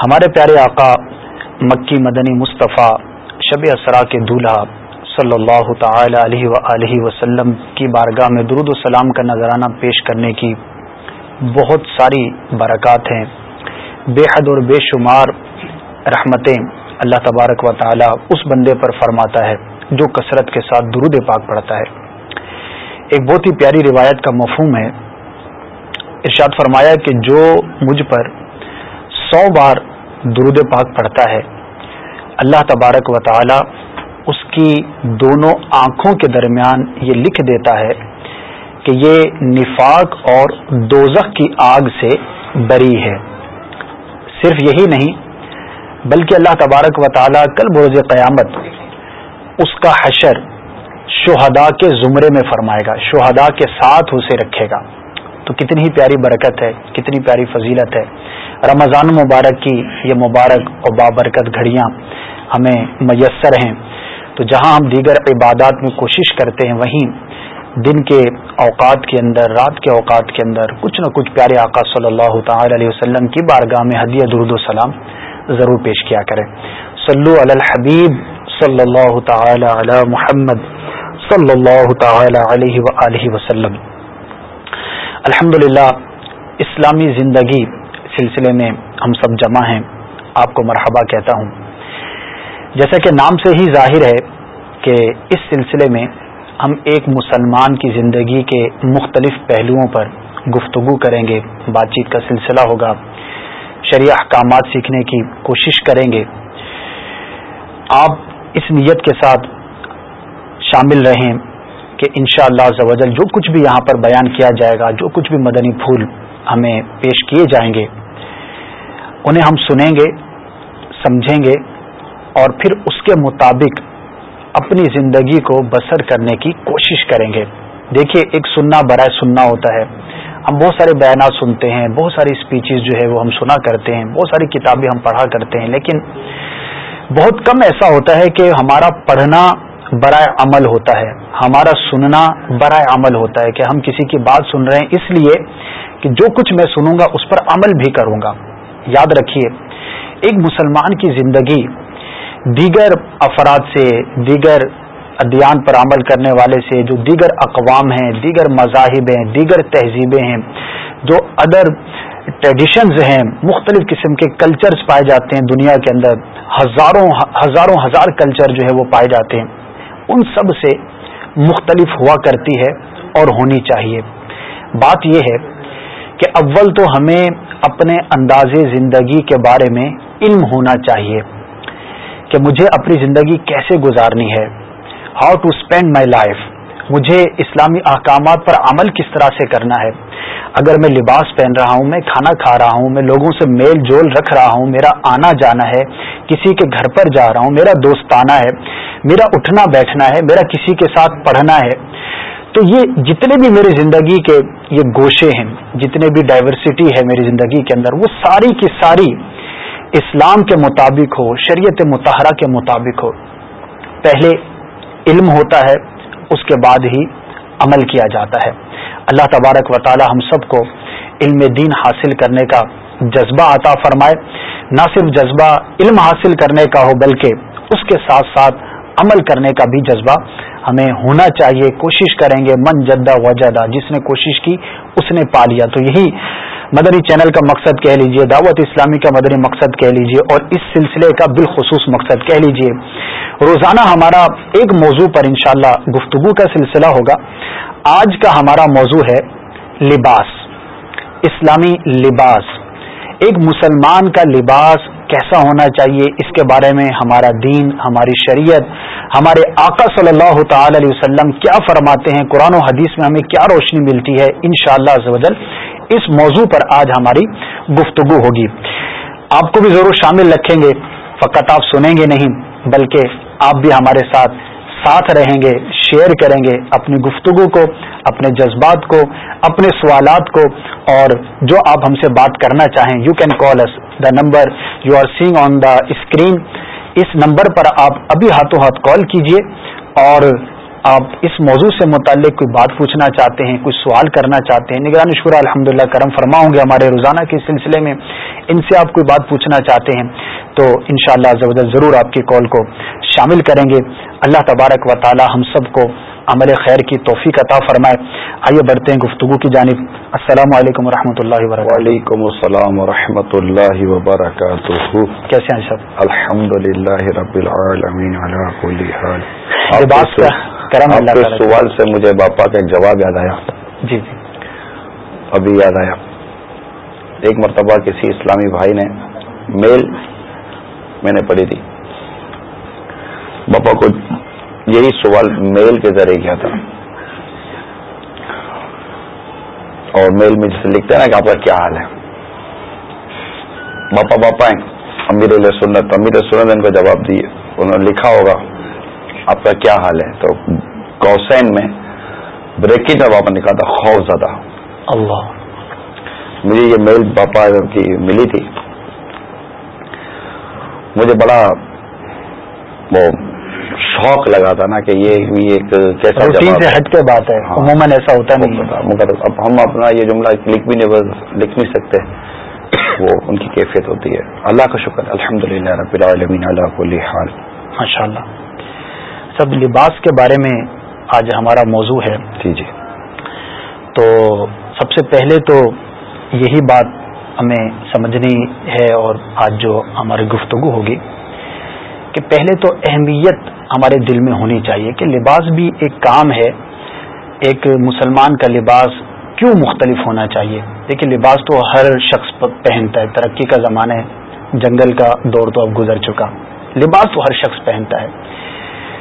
ہمارے پیارے آقا مکی مدنی مصطفیٰ شب اسرا کے دولہا صلی اللہ تعالی علیہ و وسلم کی بارگاہ میں درود و سلام کا نذرانہ پیش کرنے کی بہت ساری برکات ہیں۔ بے حد اور بے شمار رحمتیں اللہ تبارک و تعالی اس بندے پر فرماتا ہے جو کثرت کے ساتھ درود پاک پڑھتا ہے۔ ایک بہت ہی پیاری روایت کا مفہوم ہے۔ ارشاد فرمایا کہ جو مجھ پر سو بار درود پاک پڑھتا ہے۔ اللہ تبارک و تعالی اس کی دونوں آنکھوں کے درمیان یہ لکھ دیتا ہے کہ یہ نفاق اور دوزخ کی آگ سے بری ہے۔ صرف یہی نہیں، بلکہ اللہ تبارک و تعالی کل بروز قیامت اس کا حشر شہدا کے زمرے میں فرمائے گا شہدا کے ساتھ اسے رکھے گا۔ تو کتنی ہی پیاری برکت ہے، کتنی پیاری فضیلت ہے۔ رمضان مبارک کی یہ مبارک اور بابرکت گھڑیاں ہمیں میسر ہیں۔ تو جہاں ہم دیگر عبادات میں کوشش کرتے ہیں، وہیں دن کے اوقات کے اندر، رات کے اوقات کے اندر کچھ نہ کچھ پیارے آقا صلی اللہ تعالی علیہ وسلم کی بارگاہ میں ہدیہ، درود و سلام ضرور پیش کیا کریں۔ صلو علی الحبیب صلی اللہ تعالی علی محمد صلی اللہ تعالی علیہ وسلم۔ الحمد اسلامی زندگی سلسلے میں ہم سب جمع ہیں۔ آپ کو مرحبا کہتا ہوں۔ جیسا کہ نام سے ہی ظاہر ہے کہ اس سلسلے میں ہم ایک مسلمان کی زندگی کے مختلف پہلوؤں پر گفتگو کریں گے۔ بات چیت کا سلسلہ ہوگا۔ شریع احکامات سیکھنے کی کوشش کریں گے۔ آپ اس نیت کے ساتھ شامل رہیں۔ کہ انشاءاللہ شاء اللہ جو کچھ بھی یہاں پر بیان کیا جائے گا، جو کچھ بھی مدنی پھول ہمیں پیش کیے جائیں گے، انہیں ہم سنیں گے، سمجھیں گے اور پھر اس کے مطابق اپنی زندگی کو بسر کرنے کی کوشش کریں گے۔ دیکھیے، ایک سننا برائے سننا ہوتا ہے۔ ہم بہت سارے بیانات سنتے ہیں، بہت ساری اسپیچز جو ہے وہ ہم سنا کرتے ہیں، بہت ساری کتابیں ہم پڑھا کرتے ہیں، لیکن بہت کم ایسا ہوتا ہے کہ ہمارا پڑھنا برائے عمل ہوتا ہے۔ ہمارا سننا برائے عمل ہوتا ہے کہ ہم کسی کی بات سن رہے ہیں، اس لیے کہ جو کچھ میں سنوں گا، اس پر عمل بھی کروں گا۔ یاد رکھیے، ایک مسلمان کی زندگی دیگر افراد سے، دیگر ادیان پر عمل کرنے والے سے، جو دیگر اقوام ہیں، دیگر مذاہب ہیں، دیگر تہذیبیں ہیں، جو ادر ٹریڈیشنز ہیں، مختلف قسم کے کلچرز پائے جاتے ہیں دنیا کے اندر۔ ہزاروں ہزاروں ہزار کلچر جو ہے وہ پائے جاتے ہیں۔ ان سب سے مختلف ہوا کرتی ہے اور ہونی چاہیے۔ بات یہ ہے کہ اول تو ہمیں اپنے انداز زندگی کے بارے میں علم ہونا چاہیے کہ مجھے اپنی زندگی کیسے گزارنی ہے۔ How to spend my life مجھے اسلامی احکامات پر عمل کس طرح سے کرنا ہے؟ اگر میں لباس پہن رہا ہوں، میں کھانا کھا رہا ہوں، میں لوگوں سے میل جول رکھ رہا ہوں، میرا آنا جانا ہے، کسی کے گھر پر جا رہا ہوں، میرا دوستانہ ہے، میرا اٹھنا بیٹھنا ہے، میرا کسی کے ساتھ پڑھنا ہے، تو یہ جتنے بھی میری زندگی کے یہ گوشے ہیں، جتنے بھی ڈائیورسٹی ہے میری زندگی کے اندر، وہ ساری کی ساری اسلام کے مطابق ہو، شریعت متحرہ کے مطابق ہو۔ پہلے علم ہوتا ہے اس کے بعد ہی عمل کیا جاتا ہے۔ اللہ تبارک و تعالی ہم سب کو علم دین حاصل کرنے کا جذبہ عطا فرمائے۔ نہ صرف جذبہ، علم حاصل کرنے کا ہو، بلکہ اس کے ساتھ ساتھ عمل کرنے کا بھی جذبہ۔ ہمیں ہونا چاہیے، کوشش کریں گے، من جدہ وجدہ جس نے کوشش کی، اس نے پا لیا۔ تو یہی مدنی چینل کا مقصد کہہ لیجیے، دعوت اسلامی کا مدنی مقصد کہہ لیجیے، اور اس سلسلے کا بالخصوص مقصد کہہ لیجیے۔ روزانہ ہمارا ایک موضوع پر انشاءاللہ گفتگو کا سلسلہ ہوگا۔ آج کا ہمارا موضوع ہے لباس، اسلامی لباس۔ ایک مسلمان کا لباس کیسا ہونا چاہیے، اس کے بارے میں ہمارا دین، ہماری شریعت، ہمارے آقا صلی اللہ تعالی علیہ وسلم کیا فرماتے ہیں؟ قرآن و حدیث میں ہمیں کیا روشنی ملتی ہے؟ ان شاء اللہ اس موضوع پر آج ہماری گفتگو ہوگی۔ آپ کو بھی ضرور شامل رکھیں گے۔ فقط آپ سنیں گے نہیں، بلکہ آپ بھی ہمارے ساتھ ساتھ رہیں گے، شیئر کریں گے اپنی گفتگو کو، اپنے جذبات کو، اپنے سوالات کو، اور جو آپ ہم سے بات کرنا چاہیں you can call us the number you are seeing on the screen اس نمبر پر آپ ابھی ہاتھوں ہاتھ کال کیجیے اور آپ اس موضوع سے متعلق کوئی بات پوچھنا چاہتے ہیں، کوئی سوال کرنا چاہتے ہیں نگران شکر الحمد للہ کرم فرماؤں گے ہمارے روزانہ کے سلسلے میں، ان سے آپ کوئی بات پوچھنا چاہتے ہیں، تو ان شاء اللہ ضرور آپ کی کال کو شامل کریں گے۔ اللہ تبارک و تعالی ہم سب کو عمل خیر کی توفیق عطا فرمائے۔ آئیے بڑھتے ہیں گفتگو کی جانب۔ السلام علیکم و رحمۃ اللہ وبرکاتہ۔ وعلیکم السلام و رحمۃ اللہ وبرکاتہ۔ کیسے ہیں سب؟ الحمد للہ رب العالمین کرم کے سوال سے مجھے باپا کا ایک جواب یاد آیا۔ جی جی۔ ابھی یاد آیا۔ ایک مرتبہ کسی اسلامی بھائی نے میل میں نے پڑھی تھی۔ باپا کو یہی سوال میل کے ذریعے کیا تھا۔ اور میل میں جسے لکھتے ہیں نا کہ آپ کا کیا حال ہے۔ باپا باپا ہیں امیر علیہ سنت امیر سنت ان کو جواب دیے۔ انہوں نے لکھا ہوگا آپ کا کیا حال ہے؟ تو کوسین میں بریکی میں باپا نکلا تھا خوف زدہ۔ اللہ۔ مجھے یہ میل باپا کی ملی تھی۔ مجھے بڑا وہ شوق لگا تھا نا کہ یہ ایک کیسا سے ہٹ کے بات ہے ہاں۔ عموماً ایسا ہوتا نہیں مگر اب ہم اپنا یہ جملہ لکھ بھی نہیں لکھ نہیں سکتے۔ وہ ان کی کیفیت ہوتی ہے۔ اللہ کا شکر الحمد للہ رب العالمین اللہ حال۔ ماشاء اللہ سب لباس کے بارے میں آج ہمارا موضوع ہے۔ جی جی۔ تو سب سے پہلے تو یہی بات ہمیں سمجھنی ہے اور آج جو ہماری گفتگو ہوگی۔ کہ پہلے تو اہمیت ہمارے دل میں ہونی چاہیے کہ لباس بھی ایک کام ہے، ایک مسلمان کا لباس کیوں مختلف ہونا چاہیے؟ دیکھیے، لباس تو ہر شخص پہنتا ہے۔ ترقی کا زمانہ ہے، جنگل کا دور تو اب گزر چکا۔ لباس تو ہر شخص پہنتا ہے۔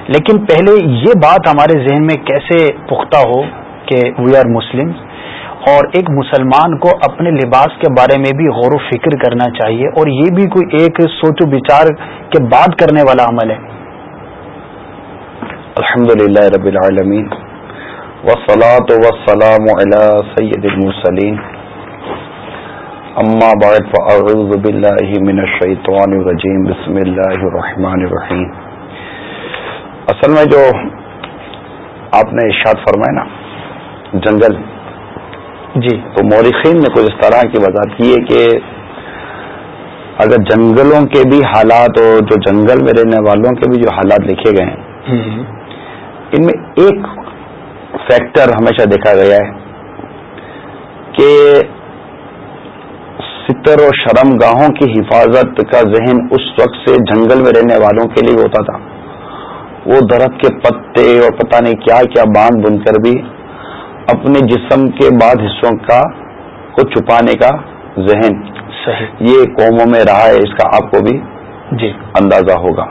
لیکن پہلے یہ بات ہمارے ذہن میں کیسے پختہ ہو کہ وی آر مسلم اور ایک مسلمان کو اپنے لباس کے بارے میں بھی غور و فکر کرنا چاہیے اور یہ بھی کوئی ایک سوچ و بچار کے بعد کرنے والا عمل ہے۔ الحمد للہ رب العالمین۔ وسلاۃ وسلام سید المسلیم اما بعد، فاعوذ باللہ من الشیطان الرجیم۔ بسم اللہ الرحمن الرحیم۔ اصل میں جو آپ نے ارشاد فرمایا نا، جنگل جی۔ تو مورخین نے کچھ اس طرح کی وضاحت کی ہے کہ اگر جنگلوں کے بھی حالات اور جو جنگل میں رہنے والوں کے بھی جو حالات لکھے گئے ہیں ان میں ایک فیکٹر ہمیشہ دیکھا گیا ہے کہ ستر و شرم گاہوں کی حفاظت کا ذہن اس وقت سے جنگل میں رہنے والوں کے لیے ہوتا تھا۔ وہ درخت کے پتے اور پتہ نہیں کیا کیا باندھ بن کر بھی اپنے جسم کے بعد حصوں کا کو چھپانے کا ذہن۔ صحیح۔ یہ قوموں میں رہا ہے اس کا آپ کو بھی جی۔ اندازہ ہوگا۔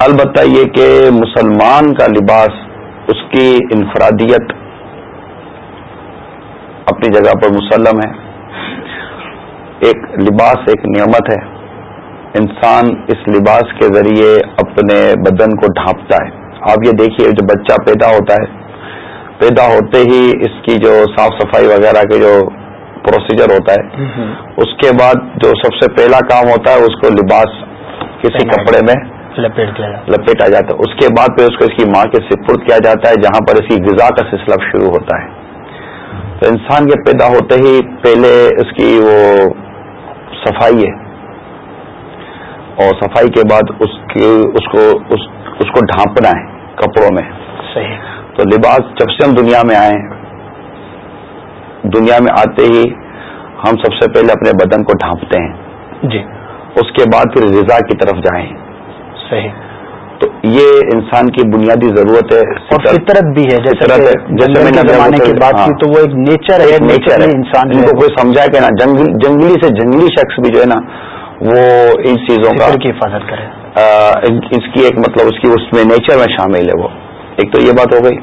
البتہ یہ کہ مسلمان کا لباس اس کی انفرادیت اپنی جگہ پر مسلم ہے۔ ایک لباس ایک نعمت ہے۔ انسان اس لباس کے ذریعے اپنے بدن کو ڈھانپتا ہے۔ آپ یہ دیکھیے جو بچہ پیدا ہوتا ہے پیدا ہوتے ہی اس کی جو صاف صفائی وغیرہ کے جو پروسیجر ہوتا ہے اس کے بعد جو سب سے پہلا کام ہوتا ہے اس کو لباس کسی کپڑے میں لپیٹ لپیٹا جاتا۔ ہے اس کے بعد پھر اس کو اس کی ماں کے سپرد کیا جاتا ہے جہاں پر اس کی غذا کا سلسلہ شروع ہوتا ہے۔ تو انسان کے پیدا ہوتے ہی پہلے اس کی وہ صفائی ہے۔ اور صفائی کے بعد اس کی اس کو اس, اس کو ڈھانپنا ہے کپڑوں میں۔ صحیح۔ تو لباس جب سے ہم دنیا میں آئے دنیا میں آتے ہی ہم سب سے پہلے اپنے بدن کو ڈھانپتے ہیں۔ جی۔ اس کے بعد پھر رضا کی طرف جائیں۔ صحیح۔ تو یہ انسان کی بنیادی ضرورت ہے۔ اور فطرت بھی ہے۔ جیسے جیسے میں نے زمانے کی بات کی تو وہ ایک نیچر ہے نیچر ہے۔ انسان کو کوئی سمجھا کہ نا جنگلی سے جنگلی شخص بھی جو ہے نا وہ ان چیزوں کا کی حفاظت کرے۔ اس کی ایک مطلب اس کی اس میں نیچر میں شامل ہے وہ۔ ایک تو یہ بات ہو گئی۔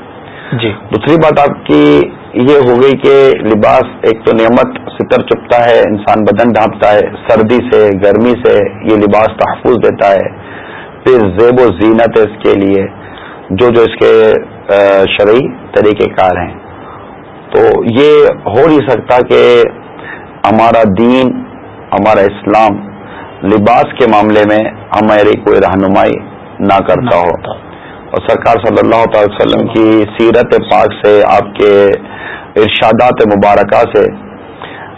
جی۔ دوسری بات آپ کی یہ ہو گئی کہ لباس ایک تو نعمت ستر چپتا ہے انسان بدن ڈھانپتا ہے سردی سے گرمی سے یہ لباس تحفظ دیتا ہے۔ پھر زیب و زینت ہے اس کے لیے۔ جو جو اس کے شرعی طریقہ کار ہیں۔ تو یہ ہو نہیں سکتا کہ ہمارا دین ہمارا اسلام لباس کے معاملے میں ہماری کوئی رہنمائی نہ کرتا ہو۔ اور سرکار صلی اللہ تعالی وسلم کی سیرت پاک سے آپ کے ارشادات مبارکہ سے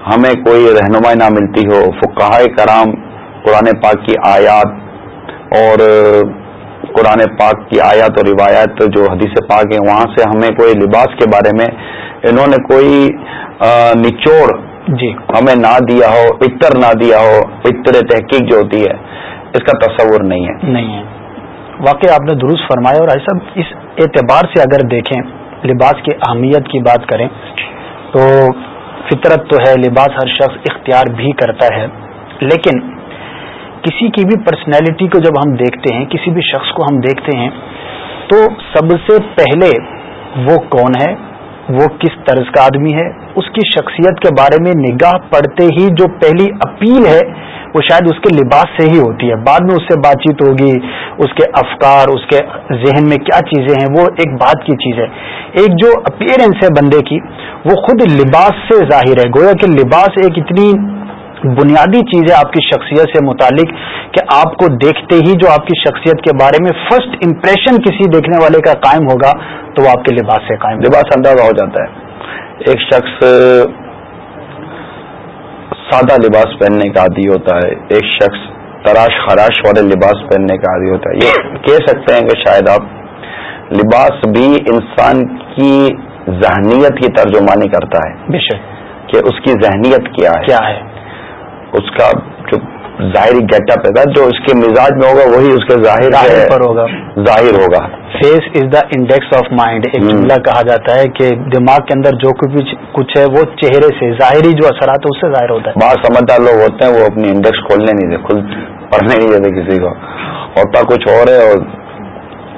ہمیں کوئی رہنمائی نہ ملتی ہو۔ فقہ کرام قرآن پاک کی آیات اور قرآن پاک کی آیات اور روایات جو حدیث پاک ہیں وہاں سے ہمیں کوئی لباس کے بارے میں انہوں نے کوئی نچوڑ جی۔ ہمیں نہ دیا ہو عطر نہ دیا ہو عطر تحقیق جو ہوتی ہے اس کا تصور نہیں ہے۔ نہیں ہے۔ واقعی آپ نے درست فرمایا اور ایسا اس اعتبار سے اگر دیکھیں لباس کی اہمیت کی بات کریں تو فطرت تو ہے، لباس ہر شخص اختیار بھی کرتا ہے، لیکن کسی کی بھی پرسنالٹی کو جب ہم دیکھتے ہیں، کسی بھی شخص کو ہم دیکھتے ہیں، تو سب سے پہلے وہ کون ہے؟ وہ کس طرز کا آدمی ہے؟ اس کی شخصیت کے بارے میں نگاہ پڑتے ہی جو پہلی اپیل ہے وہ شاید اس کے لباس سے ہی ہوتی ہے۔ بعد میں اس سے بات چیت ہوگی، اس کے افکار، اس کے ذہن میں کیا چیزیں ہیں، وہ ایک بات کی چیز ہے۔ ایک جو اپیرنس ہے بندے کی، وہ خود لباس سے ظاہر ہے۔ گویا کہ لباس ایک اتنی بنیادی چیز ہے آپ کی شخصیت سے متعلق کہ آپ کو دیکھتے ہی جو آپ کی شخصیت کے بارے میں فرسٹ امپریشن کسی دیکھنے والے کا قائم ہوگا تو وہ آپ کے لباس سے قائم لباس اندازہ ہو جاتا ہے۔ ایک شخص سادہ لباس پہننے کا عادی ہوتا ہے ایک شخص تراش خراش والے لباس پہننے کا عادی ہوتا ہے۔ یہ کہہ سکتے ہیں کہ شاید آپ لباس بھی انسان کی ذہنیت کی ترجمانی کرتا ہے۔ بے شک۔ کہ اس کی ذہنیت کیا ہے۔ کیا ہے؟ اس کا جو ظاہری گیٹ اپ ہے جو اس کے مزاج میں ہوگا وہی اس کے ظاہر پر ہوگا۔ ظاہر ہوگا۔ Face is the index of mind ایک جملہ کہا جاتا ہے کہ دماغ کے اندر جو کچھ کچھ ہے وہ چہرے سے ظاہری جو اثرات ہے اس سے ظاہر ہوتا ہے۔ بعض سمجھدار لوگ ہوتے ہیں وہ اپنی انڈیکس کھولنے نہیں دیتے کھل پڑھنے نہیں دیتے کسی کو۔ ہوتا کچھ اور ہے اور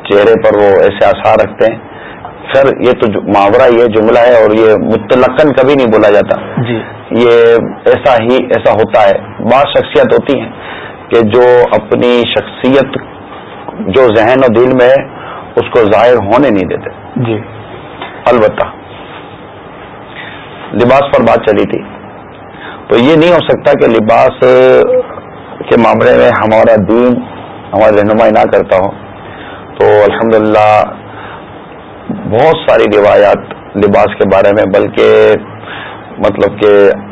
چہرے پر وہ ایسے آسار رکھتے ہیں۔ سر یہ تو محاورہ یہ جملہ ہے اور یہ متلقن کبھی نہیں بولا جاتا۔ جی۔ یہ ایسا ہی ایسا ہوتا ہے۔ بعض شخصیت ہوتی ہیں کہ جو اپنی شخصیت جو ذہن و دل میں ہے اس کو ظاہر ہونے نہیں دیتے۔ جی۔ البتہ لباس پر بات چلی تھی۔ تو یہ نہیں ہو سکتا کہ لباس کے معاملے میں ہمارا دین ہماری رہنمائی نہ کرتا ہو۔ تو الحمدللہ بہت ساری روایات لباس کے بارے میں بلکہ مطلب کہ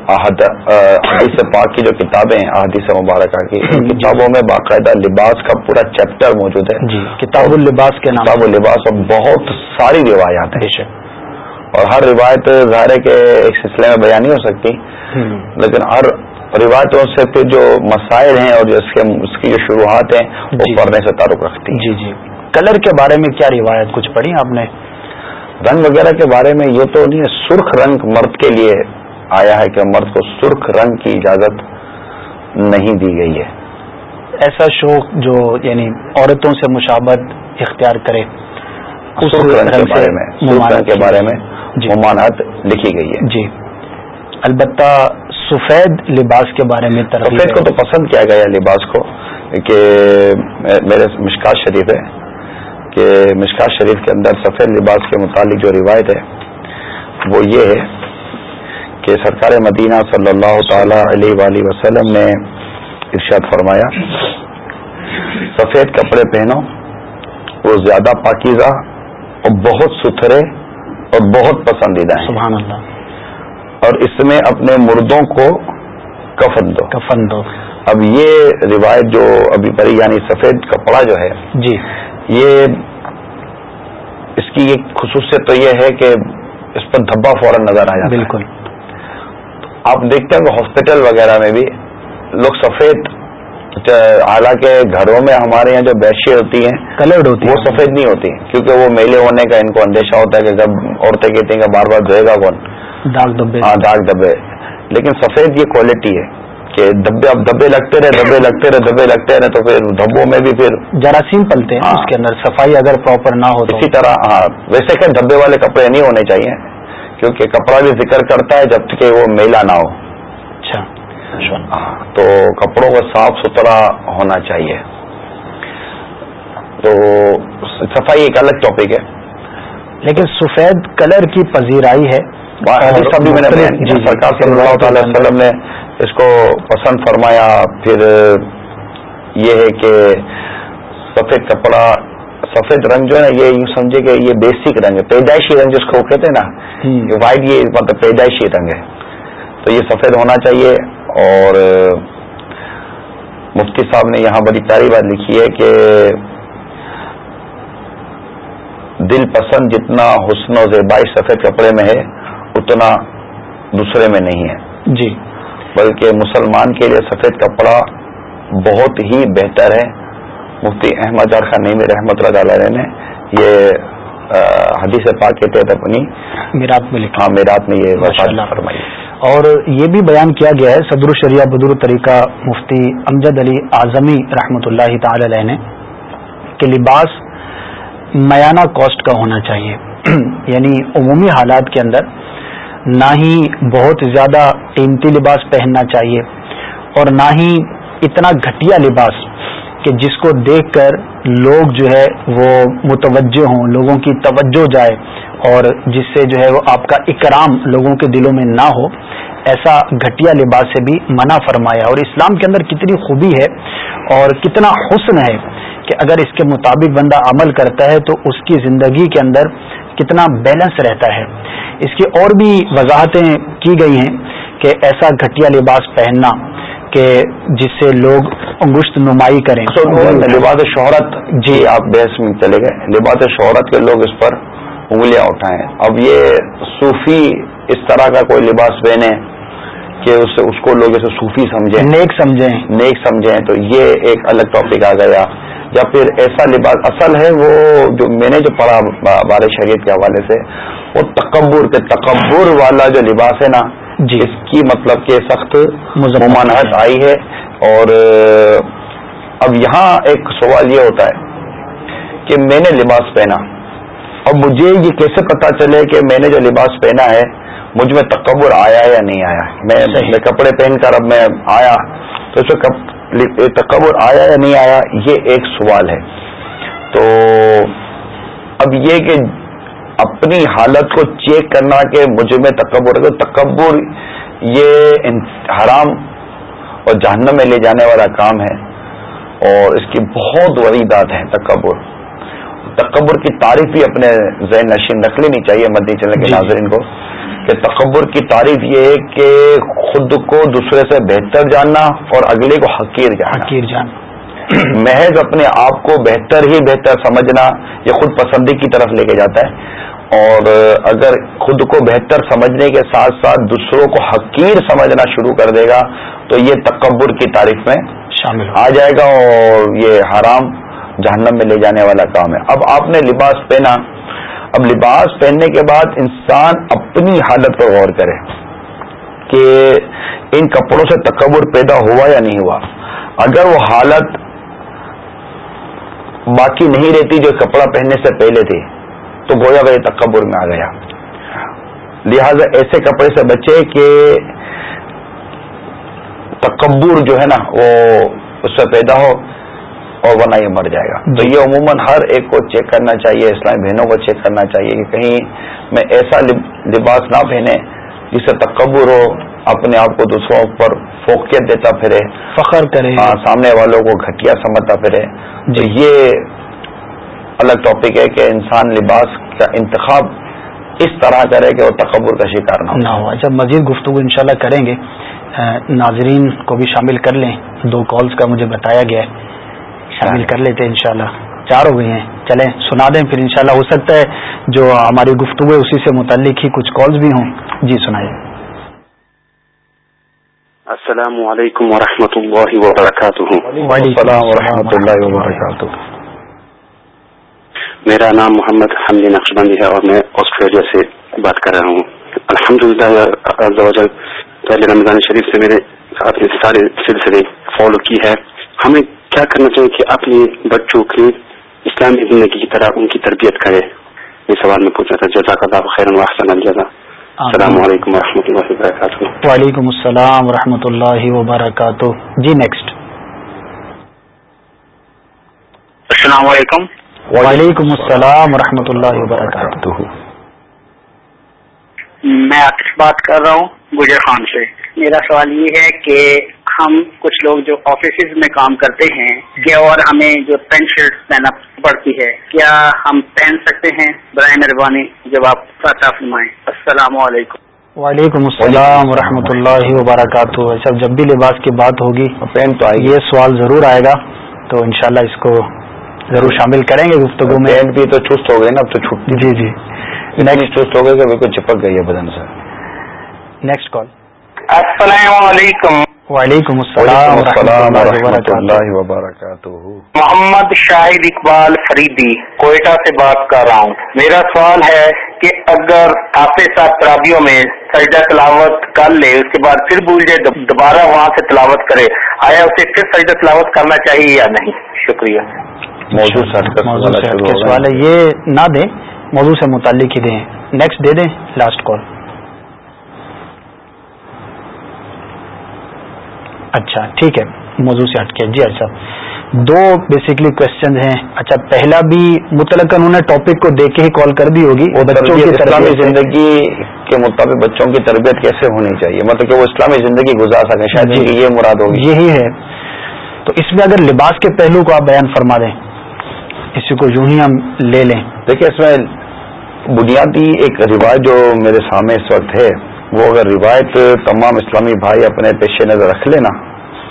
حدیث پاک کی جو کتابیں ہیں احادیث مبارکہ کی ان کتابوں میں باقاعدہ لباس کا پورا چیپٹر موجود ہے۔ جی کتاب الباس کے نام کتاب الباس اور بہت ساری روایات ہیں۔ اور ہر روایت ظاہر کے ایک سلسلے میں بیان نہیں ہو سکتی۔ لیکن ہر روایتوں سے پھر جو مسائل ہیں اور جو اس کے اس کی جو شروعات ہیں وہ جی۔ پڑھنے سے تعلق رکھتی ہیں۔ جی جی۔ کلر کے بارے میں کیا روایت کچھ پڑھی آپ نے؟ رنگ وغیرہ کے بارے میں یہ تو نہیں ہے سرخ رنگ مرد کے لیے آیا ہے کہ مرد کو سرخ رنگ کی اجازت نہیں دی گئی ہے۔ ایسا شوق جو یعنی عورتوں سے مشابت اختیار کرے سرخ رنگ کے بارے میں رنگ کے بارے میں جی۔ ممانعت لکھی گئی ہے۔ جی۔ البتہ سفید لباس کے بارے میں سفید کو تو پسند کیا گیا لباس کو کہ میرے مشکات شریف ہے کہ مشکا شریف کے اندر سفید لباس کے متعلق جو روایت ہے وہ یہ ہے کہ سرکار مدینہ صلی اللہ تعالی علیہ وآلہ وسلم نے ارشاد فرمایا سفید کپڑے پہنو وہ زیادہ پاکیزہ اور بہت ستھرے اور بہت پسندیدہ ہیں۔ سبحان اللہ۔ اور اس میں اپنے مردوں کو کفن دو۔ کفن دو۔ اب یہ روایت جو ابھی پڑی یعنی سفید کپڑا جو ہے جی۔ یہ اس کی ایک خصوصیت تو یہ ہے کہ اس پر دھبا فوراً نظر آ جاتا بالکل۔ آپ دیکھتے ہیں کہ ہاسپٹل وغیرہ میں بھی لوگ سفید حالانکہ گھروں میں ہمارے یہاں جو بیڈ ہوتی ہیں کلرڈ ہوتی وہ سفید نہیں ہوتی کیونکہ وہ میلے ہونے کا ان کو اندیشہ ہوتا ہے کہ جب عورتیں کہتی ہیں کہ بار بار دھوئے گا کون؟ داغ دبے ہاں داغ دبے لیکن سفید یہ کوالٹی ہے۔ کہ دبے اب دبے لگتے رہے دبے لگتے رہے دبے لگتے رہے تو پھر دھبوں میں بھی پھر جراثیم پلتے ہیں ہاں۔ اس کے اندر صفائی اگر پراپر نہ ہو تو۔ اسی طرح ہاں ویسے کہ دبے والے کپڑے نہیں ہونے چاہیے کیونکہ کپڑا بھی ذکر کرتا ہے جبکہ وہ میلا نہ ہو۔ اچھا۔ ہاں، تو کپڑوں کو صاف ستھرا ہونا چاہیے۔ تو صفائی ایک الگ ٹاپک ہے۔ لیکن سفید کلر کی پذیرائی ہے۔ میں نے۔ جی، سرکار صلی اللہ تعالی وسلم نے اس کو پسند فرمایا پھر یہ ہے کہ سفید کپڑا سفید رنگ جو ہے نا یہ یوں سمجھے کہ یہ بیسک رنگ ہے پیدائشی رنگ جس کو کہتے ہیں نا وائٹ یہ مطلب پیدائشی رنگ ہے تو یہ سفید ہونا چاہیے اور مفتی صاحب نے یہاں بڑی پیاری بات لکھی ہے کہ دل پسند جتنا حسن و زیبائی سفید کپڑے میں ہے اتنا دوسرے میں نہیں ہے۔ جی۔ بلکہ مسلمان کے لیے سفید کپڑا بہت ہی بہتر ہے۔ مفتی احمد جار خان نئی رحمت اللہ علیہ نے یہ حدیث پاک کے تحت اپنی میرات میں لکھا۔ ہاں میرات میں یہ فرمائی۔ اور یہ بھی بیان کیا گیا ہے صدر الشریعہ بدر طریقہ مفتی امجد علی اعظمی رحمۃ اللہ تعالی علیہ نے کہ لباس میانہ کاسٹ کا ہونا چاہیے۔ یعنی عمومی حالات کے اندر نہ ہی بہت زیادہ قیمتی لباس پہننا چاہیے اور نہ ہی اتنا گھٹیا لباس کہ جس کو دیکھ کر لوگ جو ہے وہ متوجہ ہوں، لوگوں کی توجہ جائے اور جس سے جو ہے وہ آپ کا اکرام لوگوں کے دلوں میں نہ ہو، ایسا گھٹیا لباس سے بھی منع فرمایا۔ اور اسلام کے اندر کتنی خوبی ہے اور کتنا حسن ہے کہ اگر اس کے مطابق بندہ عمل کرتا ہے تو اس کی زندگی کے اندر کتنا بیلنس رہتا ہے۔ اس کی اور بھی وضاحتیں کی گئی ہیں کہ ایسا گھٹیا لباس پہننا کہ جس سے لوگ انگشت نمائی کریں۔ تو لباس شہرت جی۔ آپ بحث میں چلے گئے۔ لباس شہرت کے لوگ اس پر انگلیاں اٹھائیں۔ اب یہ صوفی اس طرح کا کوئی لباس پہنے کہ اس اس کو لوگ اسے صوفی سمجھیں۔ نیک سمجھیں۔ نیک سمجھیں تو یہ ایک الگ ٹاپک آ گیا۔ یا پھر ایسا لباس اصل ہے وہ جو میں نے جو پڑھا با- بار شریعت کے حوالے سے وہ تکبر کے تکبر والا جو لباس ہے نا جی۔ اس کی مطلب کہ سخت ہے۔ آئی ہے۔ اور اب یہاں ایک سوال یہ ہوتا ہے کہ میں نے لباس پہنا۔ اب مجھے یہ کیسے پتا چلے کہ میں نے جو لباس پہنا ہے مجھ میں تکبر آیا یا نہیں آیا؟ میں کپڑے پہن کر اب میں آیا تو اس میں تکبر آیا یا نہیں آیا؟ یہ ایک سوال ہے۔ تو اب یہ کہ اپنی حالت کو چیک کرنا کہ مجھ میں تکبر ہے تو تکبر یہ حرام اور جہنم میں لے جانے والا کام ہے اور اس کی بہت وریدات ہیں تکبر۔ تکبر کی تعریف بھی اپنے ذہن نشین رکھ لینی چاہیے مدنی چلنے کے جی، جی۔ ناظرین کو۔ کہ تکبر کی تعریف یہ ہے کہ خود کو دوسرے سے بہتر جاننا اور اگلے کو حقیر جاننا۔ حقیر جان محض اپنے آپ کو بہتر ہی بہتر سمجھنا یہ خود پسندی کی طرف لے کے جاتا ہے۔ اور اگر خود کو بہتر سمجھنے کے ساتھ ساتھ دوسروں کو حقیر سمجھنا شروع کر دے گا تو یہ تکبر کی تعریف میں شامل آ جائے گا اور یہ حرام جہنم میں لے جانے والا کام ہے۔ اب آپ نے لباس پہنا اب لباس پہننے کے بعد انسان اپنی حالت پر غور کرے کہ ان کپڑوں سے تکبر پیدا ہوا یا نہیں ہوا۔ اگر وہ حالت باقی نہیں رہتی جو کپڑا پہننے سے پہلے تھی، تو گویا وہ تکبر میں آ گیا۔ لہذا ایسے کپڑے سے بچے کہ تکبر جو ہے نا، وہ اس سے پیدا ہو۔ اور ورنہ یہ مر جائے گا۔ تو یہ عموماً ہر ایک کو چیک کرنا چاہیے اسلامی بہنوں کو چیک کرنا چاہیے کہ کہیں میں ایسا لب- لباس نہ پہنے جس سے تکبر ہو اپنے آپ کو دوسروں پر فوقیت دیتا پھرے۔ فخر کرے۔ ہاں، سامنے والوں کو گھٹیا سمجھتا پھرے۔ تو جی۔ یہ الگ ٹاپک ہے کہ انسان لباس کا انتخاب اس طرح کرے کہ وہ تکبر کا شکار نہ ہو۔ جب مزید گفتگو انشاءاللہ کریں گے۔ ناظرین کو بھی شامل کر لیں۔ دو کالز کا مجھے بتایا گیا ہے۔ شامل کر لیتے ہیں انشاءاللہ۔ چار ہو گئی ہیں۔ چلیں سنا دیں پھر انشاءاللہ ہو سکتا ہے جو ہماری گفتگو ہے اسی سے متعلق ہی کچھ کالز بھی ہوں۔ جی سنائیے۔ السلام علیکم ورحمۃ اللہ وبرکاتہ۔ السلام ورحمۃ اللہ وبرکاتہ۔ میرا نام محمد حمدی نقشبندی ہے اور میں آسٹریلیا سے بات کر رہا ہوں۔ الحمد للہ پہلے رمضان شریف سے میرے اپنے سارے سلسلے فالو کی ہے۔ ہمیں کیا کرنا چاہیے کہ اپنے بچوں کی اسلامی زندگی کی طرح ان کی تربیت کرے؟ یہ سوال میں پوچھنا تھا جزاک اللہ خیر الجزا السلام علیکم و رحمۃ اللہ وبرکاتہ. وعلیکم السلام و رحمۃ اللہ وبرکاتہ. جی نیکسٹ السلام علیکم. وعلیکم السلام و رحمۃ اللہ وبرکاتہ. میں آتش بات کر رہا ہوں گجر خان سے. میرا سوال یہ ہے کہ ہم کچھ لوگ جو آفیسز میں کام کرتے ہیں کیا اور ہمیں جو پین شرٹ پہنا پڑتی ہے کیا ہم پہن سکتے ہیں؟ برائے مہربانی جب آپ فرمائیں۔ السلام علیکم۔ وعلیکم السلام ورحمۃ اللہ وبرکاتہ۔ سب جب بھی لباس کی بات ہوگی پین تو یہ سوال ضرور آئے گا تو انشاءاللہ اس کو ضرور شامل کریں گے گفتگو میں۔ بھی تو چست ہو گئے نا اب تو چھٹ جی جی۔ نیکسٹ چست ہو گئے کہ بالکل چپک گئی ہے بدن سے۔ نیکسٹ کال السلام علیکم. وعلیکم السلام ورحمۃ اللہ وبرکاتہ۔ محمد شاہد اقبال فریدی کوئٹہ سے بات کر رہا ہوں۔ میرا سوال ہے کہ اگر آپ ساتھ ترابیوں میں سجدہ تلاوت کر لے اس کے بعد پھر بھول جائے دوبارہ وہاں سے تلاوت کرے آیا اسے پھر سجدہ تلاوت کرنا چاہیے یا نہیں؟ شکریہ۔ موضوع سوال ہے یہ نہ دیں موضوع سے متعلق ہی دیں۔ نیکسٹ دے دیں لاسٹ کال اچھا ٹھیک ہے موضوع سے ہٹ کے۔ جی اچھا۔ دو بیسکلی کوشچن ہیں۔ اچھا پہلا بھی متعلق انہوں نے ٹاپک کو دیکھ کے ہی کال کر دی ہوگی۔ بچوں کی اسلامی زندگی کے مطابق بچوں کی تربیت کیسے ہونی چاہیے؟ مطلب کہ وہ اسلامی زندگی گزار سکیں شاید جی۔ یہ مراد ہوگی۔ یہی ہے۔ تو اس میں اگر لباس کے پہلو کو آپ بیان فرما دیں اسی کو یوں ہی ہم لے لیں۔ دیکھیں اس میں بنیادی ایک روایت جو میرے سامنے اس وقت ہے وہ اگر روایت تمام اسلامی بھائی اپنے پیش نظر رکھ لینا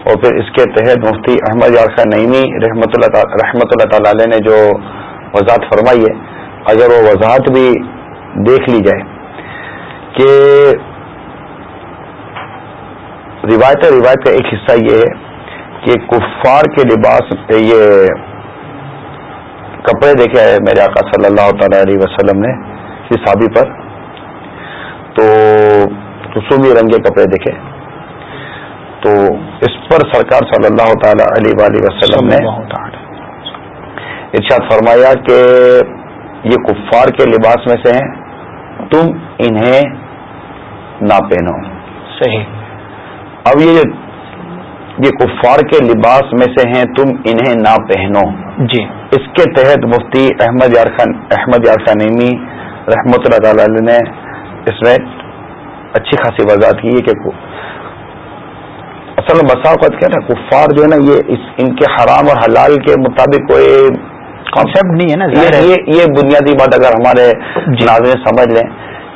اور پھر اس کے تحت مفتی احمد یارخہ نعیمی رحمۃ اللہ رحمۃ اللہ تعالی نے جو وضاحت فرمائی ہے، اگر وہ وضاحت بھی دیکھ لی جائے کہ روایت روایت کا ایک حصہ یہ ہے کہ کفار کے لباس پہ یہ کپڑے دیکھے میرے آقا صلی اللہ تعالی علیہ وسلم نے صابی پر۔ تو رسومی رنگ کے کپڑے دیکھے۔ تو اس پر سرکار صلی اللہ تعالی علیہ وآلہ وسلم نے ارشاد فرمایا کہ یہ کفار کے لباس میں سے ہیں تم انہیں نہ پہنو۔ صحیح۔ اب یہ یہ کفار کے لباس میں سے ہیں تم انہیں نہ پہنو۔ جی۔ اس کے تحت مفتی احمد یار خان احمد یار خانیمی رحمۃ اللہ تعالی نے اس میں اچھی خاصی وضاحت کی ہے کہ اصل مساوقت کیا نا کفار جو ہے نا یہ اس ان کے حرام اور حلال کے مطابق کوئی کانسیپٹ نہیں ہے نا یہ بنیادی بات اگر ہمارے جی۔ سمجھ لیں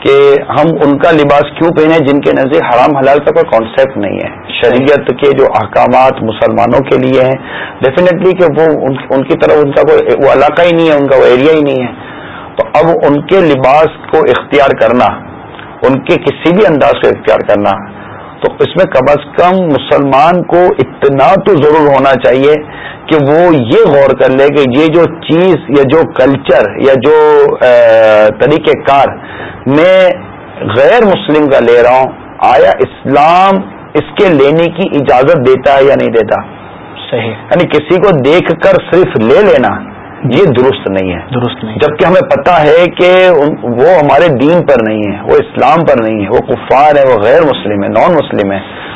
کہ ہم ان کا لباس کیوں پہنے جن کے نظر حرام حلال کا کوئی کانسیپٹ نہیں ہے۔ شریعت کے جو احکامات مسلمانوں کے لیے ہیں ڈیفینیٹلی کہ وہ ان کی طرف ان کا کوئی وہ علاقہ ہی نہیں ہے ان کا وہ ایریا ہی نہیں ہے۔ تو اب ان کے لباس کو اختیار کرنا ان کے کسی بھی انداز کو اختیار کرنا تو اس میں کم از کم مسلمان کو اتنا تو ضرور ہونا چاہیے کہ وہ یہ غور کر لے کہ یہ جو چیز یا جو کلچر یا جو طریقہ کار میں غیر مسلم کا لے رہا ہوں آیا اسلام اس کے لینے کی اجازت دیتا ہے یا نہیں دیتا؟ صحیح۔ یعنی کسی کو دیکھ کر صرف لے لینا۔ یہ درست نہیں ہے۔ درست نہیں۔ جبکہ ہمیں پتا ہے کہ وہ ہمارے دین پر نہیں ہے وہ اسلام پر نہیں ہے۔ وہ کفار ہے وہ غیر مسلم ہے نان مسلم ہے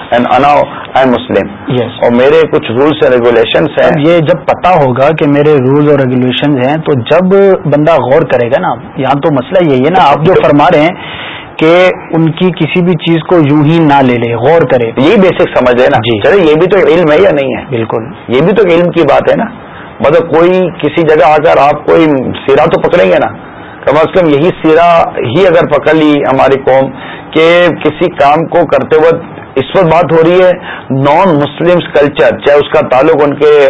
مسلم yes. اور میرے کچھ رولس اینڈ ریگولیشنس ہیں۔ یہ جب پتا ہوگا کہ میرے رولز اور ریگولیشن ہیں تو جب بندہ غور کرے گا نا یہاں تو مسئلہ یہی ہے نا آپ جو فرما رہے ہیں کہ ان کی کسی بھی چیز کو یوں ہی نہ لے لے غور کرے۔ یہی بیسک سمجھ ہے نا۔ جی۔ چلے یہ بھی تو علم ہے یا نہیں ہے؟ بالکل۔ یہ بھی تو علم کی بات ہے نا۔ مطلب کوئی کسی جگہ آ کر آپ کوئی سیرا تو پکڑیں گے نا؟ کم از کم یہی سیرا ہی اگر پکڑ لی ہماری قوم کہ کسی کام کو کرتے وقت اس وقت بات ہو رہی ہے نان مسلم کلچر چاہے اس کا تعلق ان کے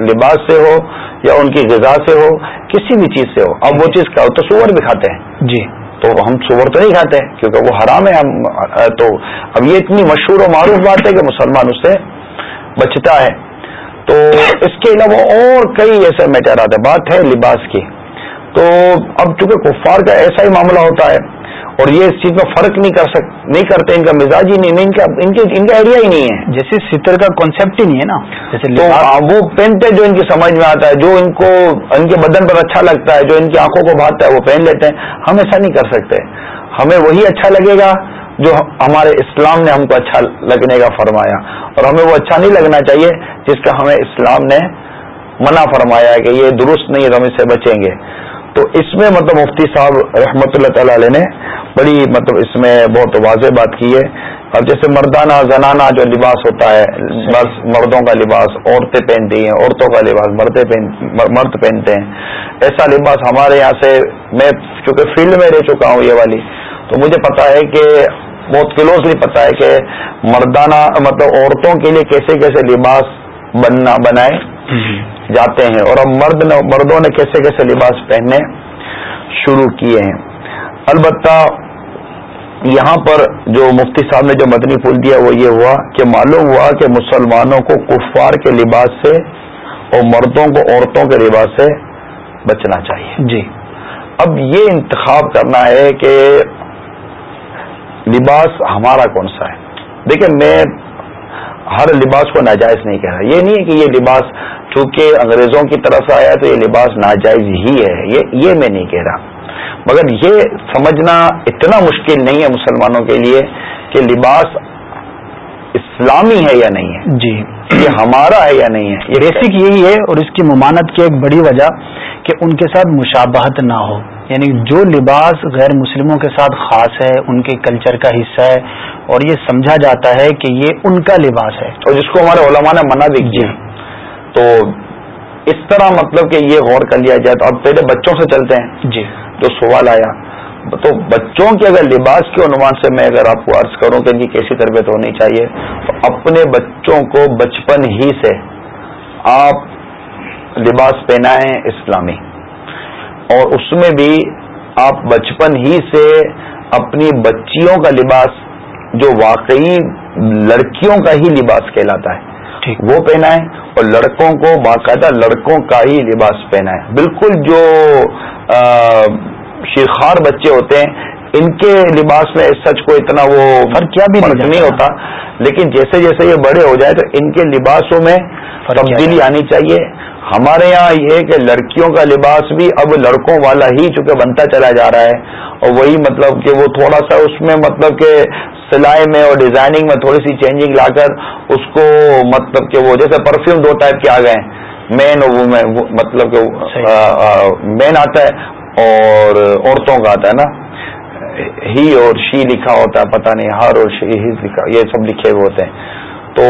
لباس سے ہو یا ان کی غذا سے ہو کسی بھی چیز سے ہو۔ اب وہ چیز کا تو سور بھی کھاتے ہیں۔ جی۔ تو ہم سور تو نہیں کھاتے کیونکہ وہ حرام ہے۔ ہم تو اب یہ اتنی مشہور و معروف بات ہے کہ مسلمان اس سے بچتا ہے۔ تو اس کے علاوہ اور کئی ایسے میٹر آتے بات ہے لباس کی۔ تو اب چونکہ کفار کا ایسا ہی معاملہ ہوتا ہے اور یہ اس چیز میں فرق نہیں کر سک نہیں کرتے ان کا مزاج ہی نہیں ان کا ان کا آئیڈیا ہی نہیں ہے۔ جیسے ستر کا کانسیپٹ ہی نہیں ہے نا۔ جیسے تو وہ پہنتے جو ان کی سمجھ میں آتا ہے جو ان کو ان کے بدن پر اچھا لگتا ہے جو ان کی آنکھوں کو بھاتا ہے وہ پہن لیتے ہیں۔ ہم ایسا نہیں کر سکتے۔ ہمیں وہی اچھا لگے گا جو ہمارے اسلام نے ہم کو اچھا لگنے کا فرمایا۔ اور ہمیں وہ اچھا نہیں لگنا چاہیے جس کا ہمیں اسلام نے منع فرمایا ہے کہ یہ درست نہیں ہے، ہم اس سے بچیں گے۔ تو اس میں مطلب مفتی صاحب رحمۃ اللہ تعالی علیہ نے بڑی مطلب اس میں بہت واضح بات کی ہے۔ اب جیسے مردانہ، زنانہ جو لباس ہوتا ہے، بس مردوں کا لباس، عورتیں پہنتی ہیں، عورتوں کا لباس مردیں مرد پہنتے ہیں۔ ایسا لباس ہمارے یہاں سے میں چونکہ فیلڈ میں رہ چکا ہوں یہ والی، تو مجھے پتا ہے کہ بہت کلوزلی پتا ہے کہ مردانہ مطلب عورتوں کے لیے کیسے کیسے لباس بننا بنائے جاتے ہیں اور اب مرد مردوں نے کیسے کیسے لباس پہننے شروع کیے ہیں۔ البتہ یہاں پر جو مفتی صاحب نے جو مدنی پھول دیا وہ یہ ہوا کہ معلوم ہوا کہ مسلمانوں کو کفار کے لباس سے اور مردوں کو عورتوں کے لباس سے بچنا چاہیے۔ جی۔ اب یہ انتخاب کرنا ہے کہ لباس ہمارا کون سا ہے؟ دیکھیں میں ہر لباس کو ناجائز نہیں کہہ رہا۔ یہ نہیں ہے کہ یہ لباس چونکہ انگریزوں کی طرف آیا تو یہ لباس ناجائز ہی ہے۔ یہ یہ میں نہیں کہہ رہا۔ مگر یہ سمجھنا اتنا مشکل نہیں ہے مسلمانوں کے لیے کہ لباس اسلامی ہے یا نہیں ہے؟ جی۔ یہ ہمارا ہے یا نہیں ہے؟ یہ بیسک یہی ہے اور اس کی ممانت کی ایک بڑی وجہ کہ ان کے ساتھ مشابہت نہ ہو۔ یعنی جو لباس غیر مسلموں کے ساتھ خاص ہے ان کے کلچر کا حصہ ہے اور یہ سمجھا جاتا ہے کہ یہ ان کا لباس ہے۔ اور جس کو ہمارے علماء نے منع بھی کیا۔ تو اس طرح مطلب کہ یہ غور کر لیا جائے تو اب پہلے بچوں سے چلتے ہیں۔ جی۔ جو سوال آیا تو بچوں کے اگر لباس کے عنوان سے میں اگر آپ کو عرض کروں کہ ان کی کیسی تربیت ہونی چاہیے تو اپنے بچوں کو بچپن ہی سے آپ لباس پہنائیں اسلامی۔ اور اس میں بھی آپ بچپن ہی سے اپنی بچیوں کا لباس جو واقعی لڑکیوں کا ہی لباس کہلاتا ہے وہ پہنائیں اور لڑکوں کو باقاعدہ لڑکوں کا ہی لباس پہنائیں۔ بالکل جو شیرخوار بچے ہوتے ہیں ان کے لباس میں سچ کو اتنا وہ فرق کیا بھی نہیں ہوتا۔ لیکن جیسے جیسے یہ بڑے ہو جائے تو ان کے لباسوں میں تبدیلی آنی چاہیے۔ ہمارے یہاں یہ کہ لڑکیوں کا لباس بھی اب لڑکوں والا ہی چونکہ بنتا چلا جا رہا ہے۔ اور وہی مطلب کہ وہ تھوڑا سا اس میں مطلب کہ سلائی میں اور ڈیزائننگ میں تھوڑی سی چینجنگ لا کر اس کو مطلب کہ وہ جیسے پرفیوم دو ٹائپ کے آ گئے مین اور وومین مطلب کہ مین آتا ہے۔ اور عورتوں کا آتا ہے نا ہی اور شی لکھا ہوتا ہے پتہ نہیں ہر اور شی ہی لکھا یہ سب لکھے ہوئے ہوتے ہیں۔ تو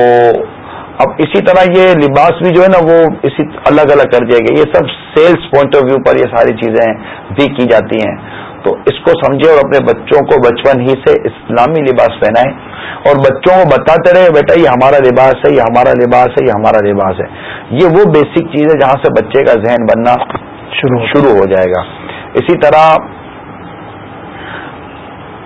اب اسی طرح یہ لباس بھی جو ہے نا وہ اسی الگ الگ کر دیا گیا۔ یہ سب سیلس پوائنٹ آف ویو پر یہ ساری چیزیں بھی کی جاتی ہیں۔ تو اس کو سمجھے اور اپنے بچوں کو بچپن ہی سے اسلامی لباس پہنائیں۔ اور بچوں کو بتاتے رہے بیٹا یہ ہمارا لباس ہے یہ ہمارا لباس ہے یہ ہمارا لباس ہے۔ یہ وہ بیسک چیز ہے جہاں سے بچے کا ذہن بننا شروع ہو جائے گا۔ اسی طرح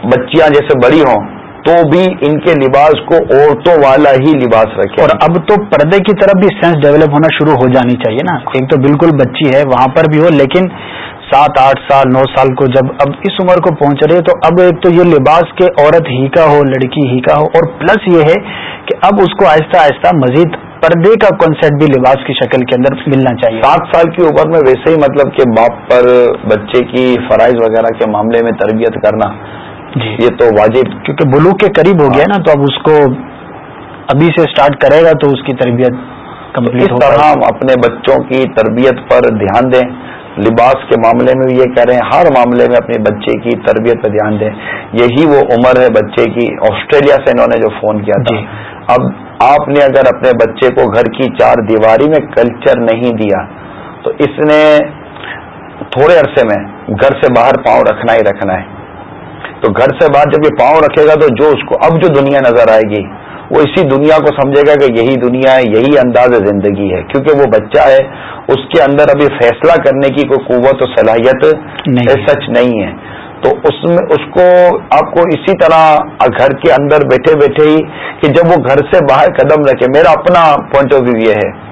بچیاں جیسے بڑی ہوں تو بھی ان کے لباس کو عورتوں والا ہی لباس رکھے اور اب تو پردے کی طرف بھی سینس ڈیولپ ہونا شروع ہو جانی چاہیے نا۔ ایک تو بالکل بچی ہے، وہاں پر بھی ہو، لیکن سات، آٹھ سال، نو سال کو جب اب اس عمر کو پہنچ رہے تو اب ایک تو یہ لباس کے عورت ہی کا ہو، لڑکی ہی کا ہو۔ اور پلس یہ ہے کہ اب اس کو آہستہ آہستہ مزید پردے کا کانسیپٹ بھی لباس کی شکل کے اندر ملنا چاہیے۔ سات سال کی عمر میں ویسے ہی مطلب کہ باپ پر بچے کی فرائض وغیرہ کے معاملے میں تربیت کرنا جی۔ یہ تو واجب۔ کیونکہ بلو کے قریب ہو گیا نا تو اب اس کو ابھی سے سٹارٹ کرے گا تو اس کی تربیت کمپلیٹ اس طرح ہم اپنے بچوں کی تربیت پر دھیان دیں۔ لباس کے معاملے میں یہ کہہ رہے ہیں ہر معاملے میں اپنے بچے کی تربیت پہ دھیان دیں۔ یہی وہ عمر ہے بچے کی آسٹریلیا سے انہوں نے جو فون کیا تھا۔ جی۔ اب آپ نے اگر اپنے بچے کو گھر کی چار دیواری میں کلچر نہیں دیا تو اس نے تھوڑے عرصے میں گھر سے باہر پاؤں رکھنا ہی رکھنا ہے۔ تو گھر سے باہر جب یہ پاؤں رکھے گا تو جو اس کو اب جو دنیا نظر آئے گی وہ اسی دنیا کو سمجھے گا کہ یہی دنیا ہے یہی انداز زندگی ہے۔ کیونکہ وہ بچہ ہے اس کے اندر ابھی فیصلہ کرنے کی کوئی قوت و صلاحیت سچ نہیں ہے۔ تو اس میں اس کو آپ کو اسی طرح گھر کے اندر بیٹھے بیٹھے ہی کہ جب وہ گھر سے باہر قدم رکھے میرا اپنا پوائنٹ آف ویو یہ ہے۔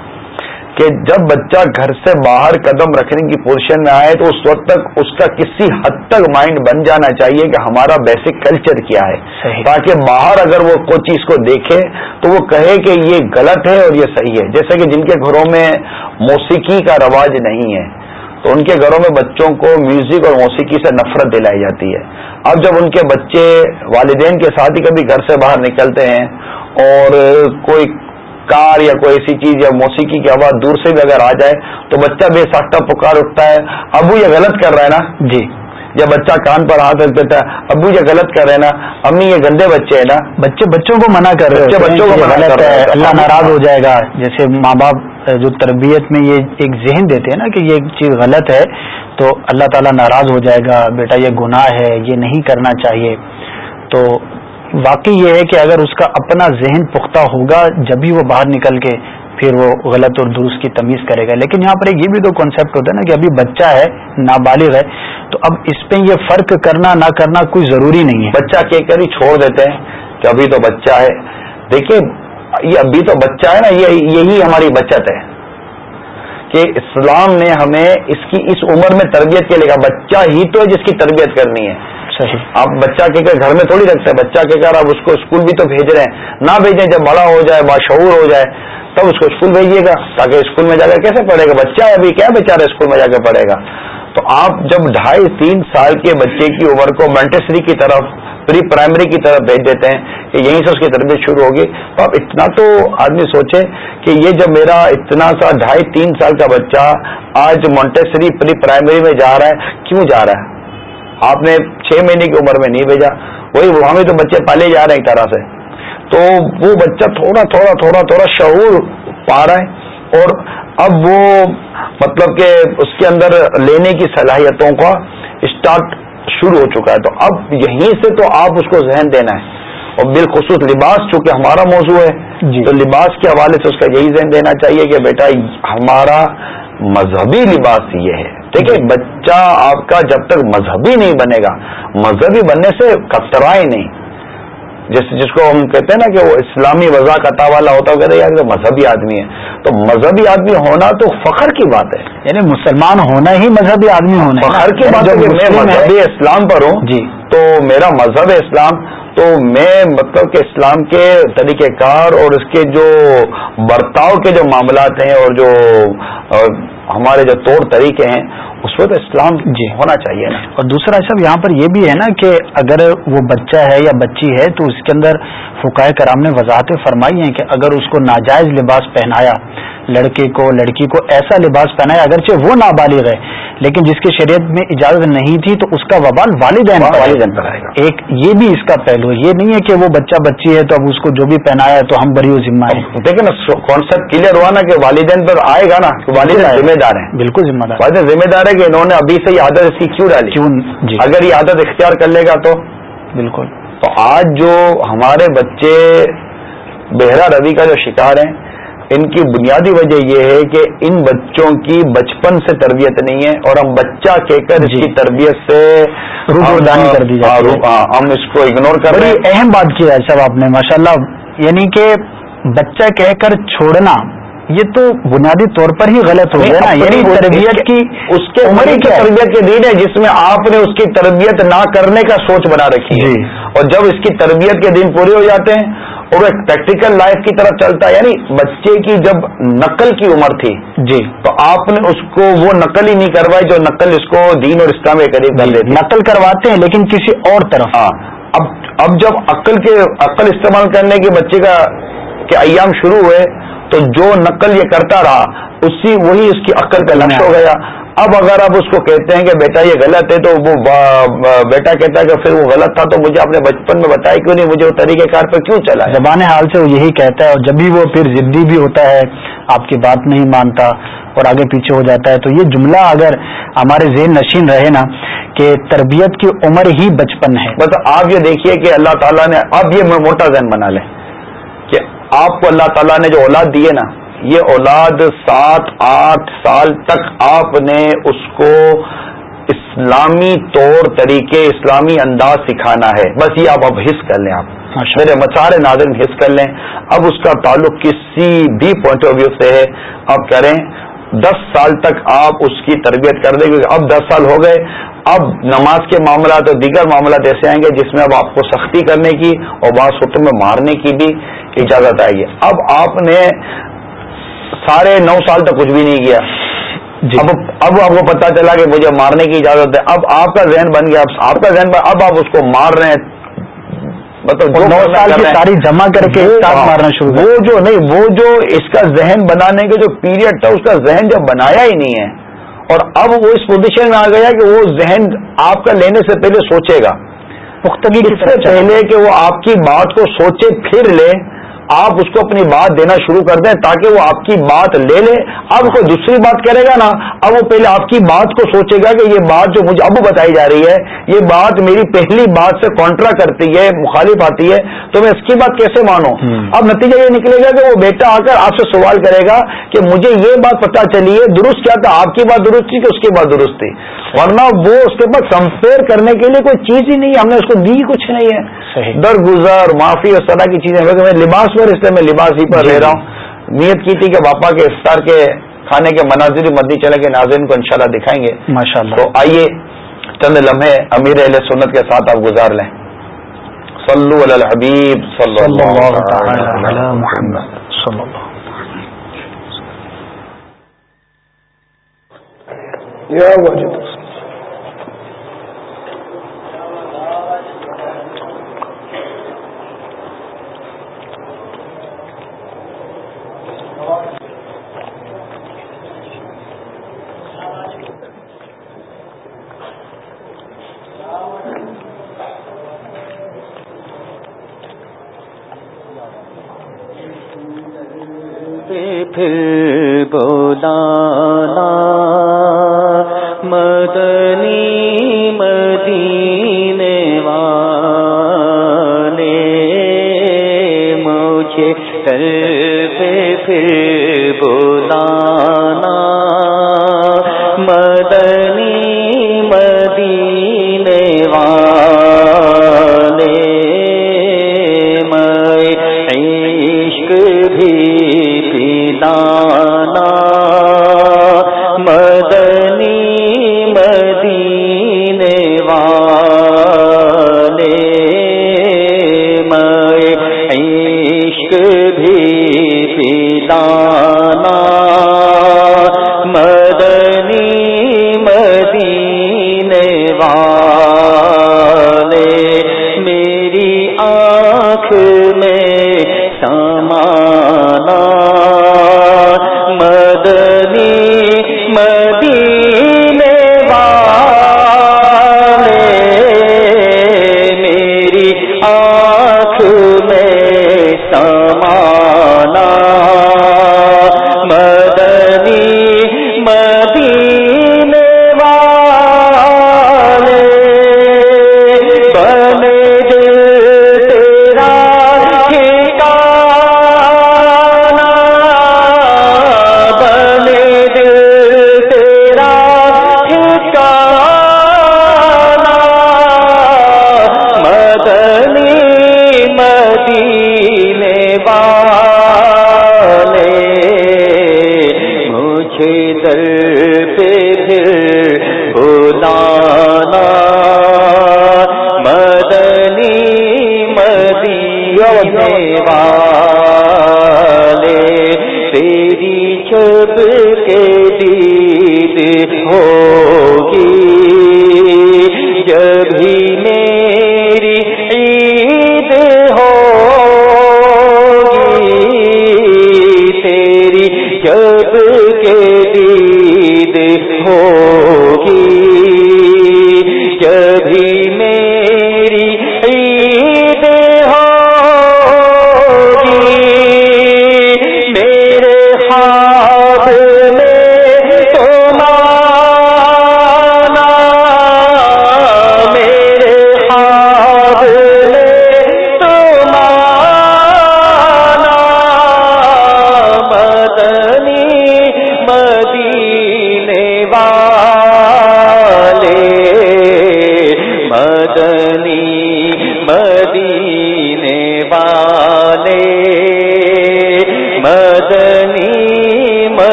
کہ جب بچہ گھر سے باہر قدم رکھنے کی پوزیشن میں آئے تو اس وقت تک اس کا کسی حد تک مائنڈ بن جانا چاہیے کہ ہمارا بیسک کلچر کیا ہے۔ تاکہ باہر اگر وہ کوئی چیز کو دیکھے تو وہ کہے کہ یہ غلط ہے اور یہ صحیح ہے۔ جیسے کہ جن کے گھروں میں موسیقی کا رواج نہیں ہے تو ان کے گھروں میں بچوں کو میوزک اور موسیقی سے نفرت دلائی جاتی ہے۔ اب جب ان کے بچے والدین کے ساتھ ہی کبھی گھر سے باہر نکلتے ہیں اور کوئی کار یا کوئی ایسی چیز یا موسیقی کی آواز دور سے بھی اگر آ جائے تو بچہ بے ساختہ پکار اٹھتا ہے۔ ابو یہ غلط کر رہا ہے نا؟ جی۔ یا بچہ کان پر ہاتھ رکھ دیتا ہے ابو یہ غلط کر رہے ہیں نا؟ امی یہ گندے بچے ہیں نا؟ بچے بچوں کو منع کر رہے ہیں بچوں کو غلط ہے اللہ ناراض ہو جائے گا۔ جیسے ماں باپ جو تربیت میں یہ ایک ذہن دیتے ہیں نا کہ یہ چیز غلط ہے تو اللہ تعالیٰ ناراض ہو جائے گا بیٹا یہ گناہ ہے یہ نہیں کرنا چاہیے۔ تو واقعی یہ ہے کہ اگر اس کا اپنا ذہن پختہ ہوگا جبھی وہ باہر نکل کے، پھر وہ غلط اور درست کی تمیز کرے گا۔ لیکن یہاں پر ایک یہ بھی تو کانسیپٹ ہوتا ہے نا کہ ابھی بچہ ہے، نابالغ ہے، تو اب اس پہ یہ فرق کرنا، نہ کرنا کوئی ضروری نہیں ہے۔ بچہ کہہ کر ہی چھوڑ دیتے ہیں کہ ابھی تو بچہ ہے۔ دیکھیے یہ ابھی تو بچہ ہے نا، یہ یہی ہماری بچت ہے۔ کہ اسلام نے ہمیں اس کی، اس عمر میں تربیت کے لیے کہا، بچہ ہی تو ہے جس کی تربیت کرنی ہے۔ صحیح۔ آپ بچہ کے کر گھر میں تھوڑی رکھتے ہیں، بچہ کے کر آپ اس کو اسکول بھی تو بھیج رہے ہیں۔ نہ بھیجیں، جب بڑا ہو جائے باشعور ہو جائے، تب اس کو اسکول بھیجیے گا۔ تاکہ اسکول میں جا کر کیسے پڑھے گا؟ بچہ ہے ابھی، کیا بیچارہ اسکول میں جا کے پڑھے گا؟ تو آپ جب ڈھائی، تین سال کے بچے کی عمر کو مینٹسری کی طرف، پری پرائمری کی طرف بھیج دیتے ہیں کہ یہیں سے اس کی تربیت شروع ہوگی، تو آپ اتنا تو آدمی سوچے کہ یہ جب میرا اتنا سا ڈھائی، تین سال کا بچہ آج مونٹیسری پری پرائمری میں جا رہا ہے، کیوں جا رہا ہے؟ آپ نے چھ مہینے کی عمر میں نہیں بھیجا۔ وہی وہاں بھی تو بچے پالے جا رہے ہیں ایک طرح سے۔ تو وہ بچہ تھوڑا تھوڑا تھوڑا تھوڑا شعور پا رہا ہے اور اب وہ مطلب کہ اس کے اندر لینے کی صلاحیتوں کا اسٹارٹ شروع ہو چکا ہے۔ تو اب یہیں سے تو آپ اس کو ذہن دینا ہے۔ اور بالخصوص لباس چونکہ ہمارا موضوع ہے جی۔ تو لباس کے حوالے سے اس کا یہی ذہن دینا چاہیے کہ بیٹا ہمارا مذہبی لباس یہ ہے۔ دیکھیے بچہ آپ کا جب تک مذہبی نہیں بنے گا مذہبی بننے سے کترائے نہیں۔ جس جس کو ہم کہتے ہیں نا کہ وہ اسلامی وضاح قطع والا ہوتا ہے کہتے ہیں مذہبی آدمی ہے۔ تو مذہبی آدمی ہونا تو فخر کی بات ہے۔ یعنی مسلمان ہونا ہی مذہبی آدمی ہونا فخر کی بات ہے میں مذہبی اسلام پر ہوں۔ جی۔ تو میرا مذہب اسلام تو میں مطلب کہ اسلام کے طریقہ کار اور اس کے جو برتاؤ کے جو معاملات ہیں اور جو ہمارے جو طور طریقے ہیں اس وقت اسلام جی۔ ہونا چاہیے نا۔ اور دوسرا صاحب یہاں پر یہ بھی ہے نا کہ اگر وہ بچہ ہے یا بچی ہے تو اس کے اندر فقائے کرام نے وضاحتیں فرمائی ہیں کہ اگر اس کو ناجائز لباس پہنایا لڑکے کو لڑکی کو ایسا لباس پہنایا اگرچہ وہ نابالغ ہے لیکن جس کی شریعت میں اجازت نہیں تھی تو اس کا وبال والدین والدین پر آئے گا۔ ایک یہ بھی اس کا پہلو ہے۔ یہ نہیں ہے کہ وہ بچہ بچی ہے تو اب اس کو جو بھی پہنایا تو ہم بری ذمہ ہے دیکھیں نا کانسیپٹ کلیئر ہوا نا کہ والدین پر آئے گا نا والدین ذمہ دار ہیں۔ بالکل ذمہ دار۔ والدین ذمہ دار ہے کہ انہوں نے ابھی سے یہ عادت اس کی کیوں ڈالی؟ کیوں؟ جی۔ اگر یہ عادت اختیار کر لے گا تو۔ بالکل۔ تو آج جو ہمارے بچے بہرا روی کا جو شکار ہیں ان کی بنیادی وجہ یہ ہے کہ ان بچوں کی بچپن سے تربیت نہیں ہے اور ہم بچہ کہہ کر اس جی۔ کی تربیت سے کر دی ہم اس کو اگنور کر رہے ہیں۔ اہم بات کی ہے صاحب آپ نے ماشاء اللہ یعنی کہ بچہ کہہ کر چھوڑنا یہ تو بنیادی طور پر ہی غلط ہو گیا نا۔ یعنی تربیت کی اس کے عمر کی تربیت کے دن ہے جس میں آپ نے اس کی تربیت نہ کرنے کا سوچ بنا رکھی ہے۔ جی۔ اور جب اس کی تربیت کے دن پورے ہو جاتے ہیں اور ایک پریکٹیکل لائف کی طرف چلتا ہے یعنی بچے کی جب نقل کی عمر تھی جی۔ تو آپ نے اس کو وہ نقل ہی نہیں کروائی جو نقل اس کو دین اور اسلام کے قریب کر دیتی نقل کرواتے ہیں لیکن کسی اور طرف۔ ہاں۔ اب اب جب عقل کے عقل استعمال کرنے کے بچے کا کے ایام شروع ہوئے تو جو نقل یہ کرتا رہا اسی وہی اس کی عقل کا لمش ہو گیا۔ اب اگر آپ اس کو کہتے ہیں کہ بیٹا یہ غلط ہے تو وہ بیٹا کہتا ہے کہ پھر وہ غلط تھا تو مجھے اپنے بچپن میں بتایا کیوں نہیں؟ مجھے وہ طریقہ کار پہ کیوں چلا زبان حال سے وہ یہی کہتا ہے اور جب بھی وہ پھر ضدی بھی ہوتا ہے آپ کی بات نہیں مانتا اور آگے پیچھے ہو جاتا ہے تو یہ جملہ اگر ہمارے ذہن نشین رہے نا کہ تربیت کی عمر ہی بچپن ہے۔ بس آپ یہ دیکھیے کہ اللہ تعالیٰ نے اب یہ موٹا ذہن بنا لیں آپ کو اللہ تعالیٰ نے جو اولاد دیے نا یہ اولاد سات آٹھ سال تک آپ نے اس کو اسلامی طور طریقے اسلامی انداز سکھانا ہے۔ بس یہ آپ اب حص کر لیں آپ۔ میرے مسارے ناظرین حص کر لیں۔ اب اس کا تعلق کسی بھی پوائنٹ آف ویو سے ہے۔ آپ ہیں دس سال تک آپ اس کی تربیت کر دیں کیونکہ اب دس سال ہو گئے۔ اب نماز کے معاملات اور دیگر معاملات ایسے آئیں گے جس میں اب آپ کو سختی کرنے کی اور بعض وقت میں مارنے کی بھی اجازت آئے گی اب آپ نے سارے نو سال تک کچھ بھی نہیں کیا۔ جی۔ اب اب آپ کو پتا چلا کہ مجھے مارنے کی اجازت ہے۔ اب آپ کا ذہن بن گیا آپ کا ذہن اب آپ اس کو مار رہے ہیں۔ مطلب نو سال کی تاریخ جمع کر کے مارنا شروع وہ جو نہیں وہ جو اس کا ذہن بنانے کا جو پیریڈ تھا اس کا ذہن جب بنایا ہی نہیں ہے۔ اور اب وہ اس پوزیشن میں آ گیا کہ وہ ذہن آپ کا لینے سے پہلے سوچے گا۔ اس سے پہلے کہ وہ آپ کی بات کو سوچے پھر لے۔ آپ اس کو اپنی بات دینا شروع کر دیں تاکہ وہ آپ کی بات لے لے۔ اب کوئی دوسری بات کرے گا نا اب وہ پہلے آپ کی بات کو سوچے گا کہ یہ بات جو مجھے اب بتائی جا رہی ہے یہ بات میری پہلی بات سے کانٹرا کرتی ہے مخالف آتی ہے۔ تو میں اس کی بات کیسے مانوں؟ اب نتیجہ یہ نکلے گا کہ وہ بیٹا آ کر آپ سے سوال کرے گا کہ مجھے یہ بات پتا چلی ہے درست کیا تھا؟ آپ کی بات درست تھی کہ اس کی بات درست تھی؟ ورنہ وہ اس کے پاس کمپیئر کرنے کے لیے کوئی چیز ہی نہیں ہم نے اس کو دی کچھ نہیں ہے۔ درگزر معافی اور طرح کی چیزیں۔ لباس پر اس لیے میں لباس ہی پر لے رہا ہوں۔ نیت کی تھی کہ باپا کے افطار کے کھانے کے مناظری مدی چلے کے ناظرین کو انشاءاللہ دکھائیں گے۔ ماشاء اللہ تو آئیے چند لمحے امیر اہل سنت کے ساتھ آپ گزار لیں۔ صلو علی الحبیب صلی اللہ علیہ محمد صلی اللہ یا واجب۔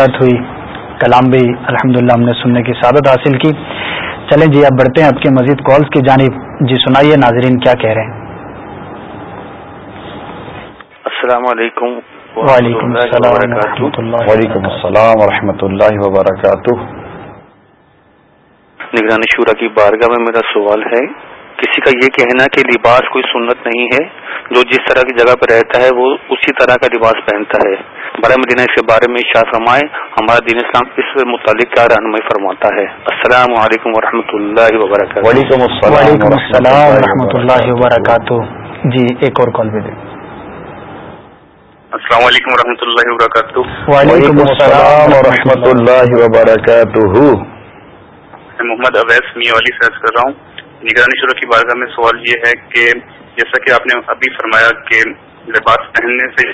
زیارت ہوئی کلام بھی الحمدللہ ہم نے سننے کی سعادت حاصل کی۔ چلیں جی اب بڑھتے ہیں آپ کے مزید کالز کی جانب۔ جی سنائیے ناظرین کیا کہہ رہے ہیں۔ السلام علیکم وعلیکم السلام وعلیکم السلام ورحمۃ اللہ وبرکاتہ۔ نگرانی شورا کی بارگاہ میں میرا سوال ہے کسی کا یہ کہنا کہ لباس کوئی سنت نہیں ہے جو جس طرح کی جگہ پہ رہتا ہے وہ اسی طرح کا لباس پہنتا ہے۔ برائے مدینہ اس کے بارے میں شاہ فرمائے ہمارا دین اسلام اس سے متعلق کیا رہنمائی فرماتا ہے؟ السلام علیکم ورحمۃ اللہ وبرکاتہ۔ وعلیکم السلام ورحمۃ اللہ وبرکاتہ۔ جی ایک اور کال بھی دیں۔ السلام علیکم ورحمۃ اللہ وبرکاتہ۔ وعلیکم السلام ورحمۃ اللہ وبرکاتہ۔ میں محمد اویس میاں والی سے عرض کر رہا ہوں۔ نگرانی شروع کی بارگاہ میں سوال یہ ہے کہ جیسا کہ آپ نے ابھی فرمایا کہ لباس پہننے سے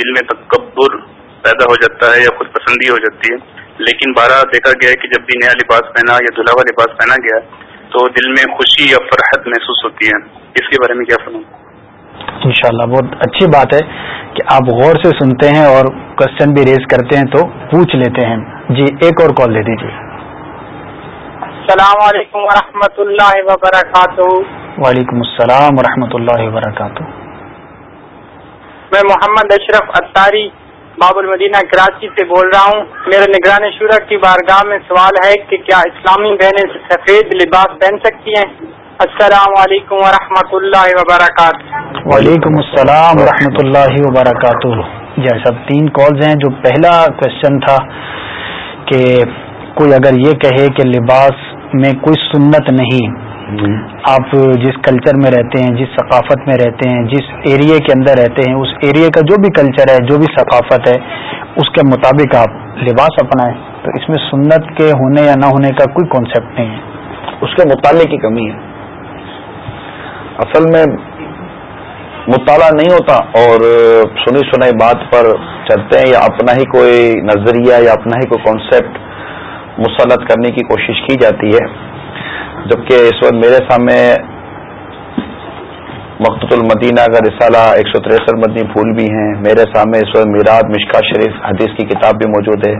دل میں تکبر پیدا ہو جاتا ہے یا خود پسندی ہو جاتی ہے۔ لیکن بارہ دیکھا گیا ہے کہ جب بھی نیا لباس پہنا یا دلہا ہوا لباس پہنا گیا تو دل میں خوشی یا فرحت محسوس ہوتی ہے۔ اس کے بارے میں کیا فرماؤں؟ انشاءاللہ بہت اچھی بات ہے کہ آپ غور سے سنتے ہیں اور کوشچن بھی ریز کرتے ہیں تو پوچھ لیتے ہیں۔ جی ایک اور کال دے دیجیے۔ السلام علیکم ورحمۃ اللہ وبرکاتہ۔ وعلیکم السلام ورحمۃ اللہ وبرکاتہ۔ میں محمد اشرف اتاری باب المدینہ کراچی سے بول رہا ہوں۔ میرے نگران شورا کی بارگاہ میں سوال ہے کہ کیا اسلامی بہنیں سفید لباس پہن سکتی ہیں؟ السلام علیکم ورحمۃ اللہ وبرکاتہ۔ وعلیکم السلام ورحمۃ اللہ وبرکاتہ۔ جی سب تین کالز ہیں۔ جو پہلا کوشچن تھا کہ کوئی اگر یہ کہے کہ لباس میں کوئی سنت نہیں آپ جس کلچر میں رہتے ہیں جس ثقافت میں رہتے ہیں جس ایریے کے اندر رہتے ہیں اس ایریے کا جو بھی کلچر ہے جو بھی ثقافت ہے اس کے مطابق آپ لباس اپنائیں۔ تو اس میں سنت کے ہونے یا نہ ہونے کا کوئی کانسیپٹ نہیں ہے۔ اس کے مطالعے کی کمی ہے۔ اصل میں مطالعہ نہیں ہوتا اور سنی سنائی بات پر چلتے ہیں یا اپنا ہی کوئی نظریہ یا اپنا ہی کوئی کانسیپٹ مسلط کرنے کی کوشش کی جاتی ہے۔ جبکہ اس وقت میرے سامنے مقت المدینہ کا رسالہ ایک سو تریسٹھ مدنی پھول بھی ہیں۔ میرے سامنے اس وقت میراد مشکا شریف حدیث کی کتاب بھی موجود ہے،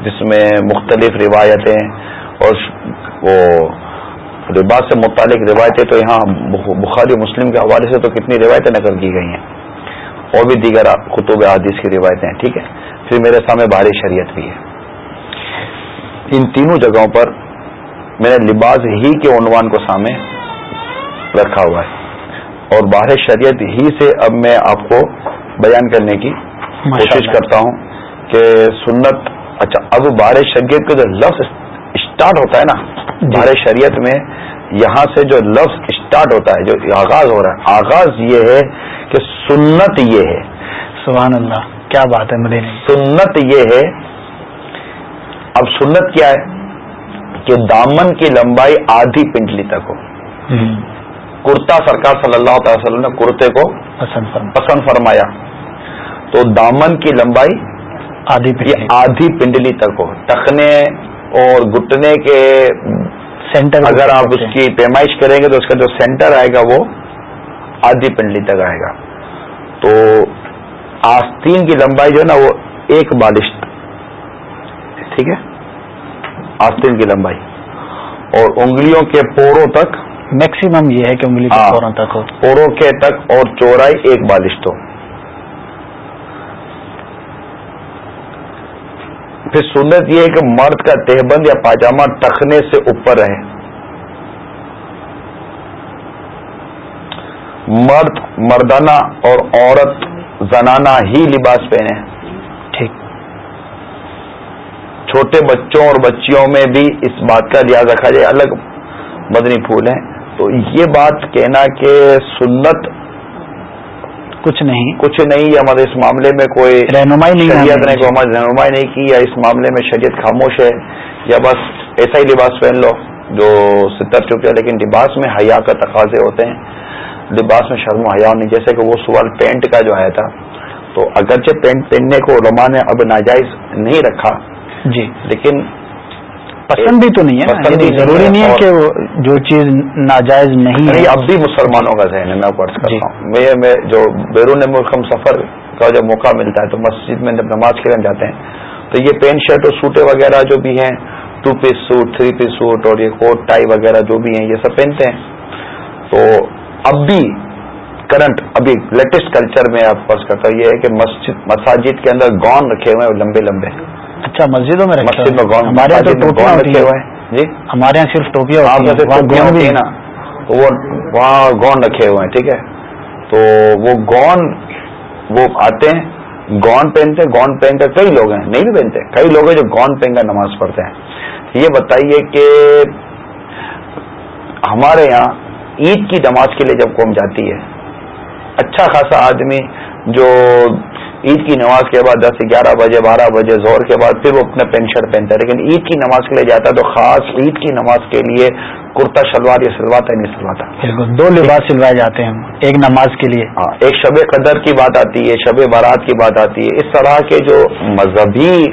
جس میں مختلف روایتیں اور وہ لباس سے متعلق روایتیں تو یہاں بخاری مسلم کے حوالے سے تو کتنی روایتیں نقل کی گئی ہیں۔ اور بھی دیگر خطوب حدیث کی روایتیں ہیں ٹھیک ہے؟ پھر میرے سامنے باری شریعت بھی ہے۔ ان تینوں جگہوں پر میں نے لباس ہی کے عنوان کو سامنے رکھا ہوا ہے۔ اور باہر شریعت ہی سے اب میں آپ کو بیان کرنے کی کوشش کرتا ہوں کہ سنت اچھا اب بار شریعت کا جو لفظ اسٹارٹ ہوتا ہے نا بار شریعت میں یہاں سے جو لفظ اسٹارٹ ہوتا ہے جو آغاز ہو رہا ہے آغاز یہ ہے کہ سنت یہ ہے۔ سبحان اللہ کیا بات ہے مدینہ۔ سنت یہ ہے۔ اب سنت کیا ہے؟ کہ دامن کی لمبائی آدھی پنڈلی تک ہو۔ کرتا سرکار صلی اللہ تعالی وسلم نے کرتے کو پسند فرما پسند فرمایا۔ تو دامن کی لمبائی آدھی آدھی پنڈلی تک ہو۔ ٹخنے اور گٹنے کے سینٹر اگر آپ اس کی پیمائش کریں گے تو اس کا جو سینٹر آئے گا وہ آدھی پنڈلی تک آئے گا۔ تو آستین کی لمبائی جو ہے نا وہ ایک بالش ٹھیک ہے؟ آستین کی لمبائی۔ اور انگلیوں کے پوروں تک۔ میکسیمم یہ ہے کہ انگلی ہاں۔ فوراً تک ہو۔ پوروں کے تک اور چورائی ایک بالشت ہو پھر سنت یہ ہے کہ مرد کا تہبند یا پاجامہ ٹخنے سے اوپر رہے۔ مرد مردانہ اور عورت زنانہ ہی لباس پہنے۔ ٹھیک۔ چھوٹے بچوں اور بچیوں میں بھی اس بات کا لحاظ رکھا جائے الگ مدنی پھول ہیں۔ تو یہ بات کہنا کہ سنت کچھ نہیں۔ کچھ نہیں یا ہمارے اس معاملے میں کوئی رہنمائی نہیں شریعت نے ہماری رہنمائی نہیں کی یا اس معاملے میں شریعت خاموش ہے یا بس ایسا ہی لباس پہن لو جو ستر چپ ہے لیکن لباس میں حیا کا تقاضے ہوتے ہیں۔ لباس میں شرم و حیا نہیں جیسے کہ وہ سوال پینٹ کا جو آیا تھا۔ تو اگرچہ پینٹ پہننے کو علماء نے اب ناجائز نہیں رکھا جی۔ لیکن پسند بھی تو نہیں ہے پسند یعنی ضروری نہیں ہے کہ وہ جو چیز ناجائز نہیں ہے۔ اب بھی مسلمانوں کا ذہن ہے میں عرض جی۔ کرتا ہوں۔ میں میں جو بیرون ملک ہم سفر کا جب موقع ملتا ہے تو مسجد میں جب نماز کے لیے جاتے ہیں تو یہ پینٹ شرٹ اور سوٹیں وغیرہ جو بھی ہیں two piece suit three piece suit اور یہ کوٹ ٹائی وغیرہ جو بھی ہیں یہ سب پہنتے ہیں۔ تو اب بھی کرنٹ ابھی لیٹسٹ کلچر میں آپ فرض کرتا ہوں یہ ہے کہ مسجد مساجد کے اندر گون رکھے ہوئے ہیں لمبے لمبے۔ اچھا مسجدوں میں ہے ہمارے یہاں ٹوپیاں ہوتی رکھے ہیں ہوئے ہیں جی؟ ہمارے یہاں صرف ٹوپیاں ہوتی ہیں نا تو وہ وہاں گون رکھے ہوئے ہیں ٹھیک ہے؟ تو وہ گون وہ آتے ہیں گون پہنتے ہیں گون پہن کر کئی لوگ ہیں نہیں بھی پہنتے کئی لوگ ہیں جو گون پہن کر نماز پڑھتے ہیں۔ یہ بتائیے کہ ہمارے یہاں عید کی نماز کے لیے جب قوم جاتی ہے اچھا خاصا آدمی جو عید کی نماز کے بعد دس گیارہ بجے بارہ بجے زور کے بعد پھر وہ اپنا پینٹ شرٹ پہنتا ہے۔ لیکن عید کی نماز کے لیے جاتا ہے تو خاص عید کی نماز کے لیے کرتا شلوار یا سلواتا نہیں سلواتا۔ بالکل دو لباس سلوائے جاتے ہیں ایک نماز کے لیے۔ ہاں ایک شب قدر کی بات آتی ہے شب بارات کی بات آتی ہے۔ اس طرح کے جو مذہبی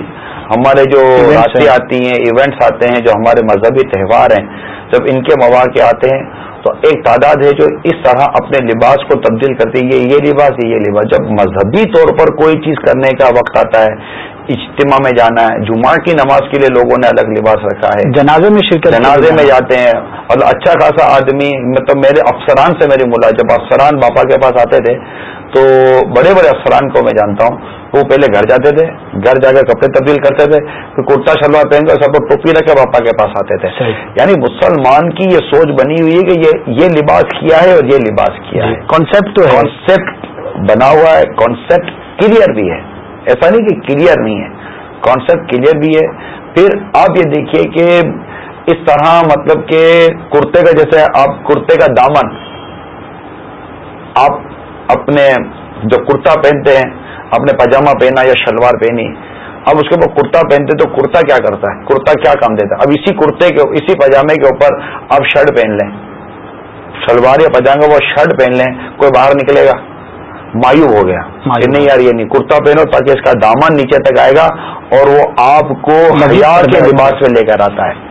ہمارے جو ہیں۔ آتی ہیں ایونٹس آتے ہیں جو ہمارے مذہبی تہوار ہیں جب ان کے مواقع آتے ہیں تو ایک تعداد ہے جو اس طرح اپنے لباس کو تبدیل کرتی ہے یہ لباس یہ یہ لباس۔ جب مذہبی طور پر کوئی چیز کرنے کا وقت آتا ہے اجتماع میں جانا ہے جمعہ کی نماز کے لیے لوگوں نے الگ لباس رکھا ہے۔ جنازے میں شرکت جنازے میں جاتے ہیں اور اچھا خاصا آدمی مطلب میرے افسران سے میری ملا جب افسران باپا کے پاس آتے تھے تو بڑے بڑے افسران کو میں جانتا ہوں وہ پہلے گھر جاتے تھے گھر جا کر کپڑے تبدیل کرتے تھے پھر کرتا شلوار پہن کر سب کو ٹوپی رکھ کے باپا کے پاس آتے تھے۔ یعنی مسلمان کی یہ سوچ بنی ہوئی ہے کہ یہ یہ لباس کیا ہے اور یہ لباس کیا ہے۔ کانسیپٹ تو ہے۔ کانسیپٹ بنا ہوا ہے کانسیپٹ کلیئر بھی ہے۔ ایسا نہیں کہ کلیئر نہیں ہے۔ کانسیپٹ کلیئر بھی ہے۔ پھر آپ یہ دیکھیے کہ اس طرح مطلب کہ کرتے کا جیسے آپ کرتے کا دامن آپ اپنے جو کرتا پہنتے ہیں آپ نے پاجامہ پہنا یا شلوار پہنی۔ اب اس کے اوپر کرتا پہنتے تو کرتا کیا کرتا ہے؟ کرتا کیا کام دیتا ہے؟ اب اسی کرتے کے اسی پاجامے کے اوپر آپ شرٹ پہن لیں۔ شلوار یا پاجامے وہ شرٹ پہن لیں کوئی باہر نکلے گا۔ مایوب ہو گیا۔ کہ نہیں یار یہ نہیں۔ کرتا پہنو تاکہ اس کا دامن نیچے تک آئے گا اور وہ آپ کو حیا کے۔ لباس میں لے کر آتا ہے۔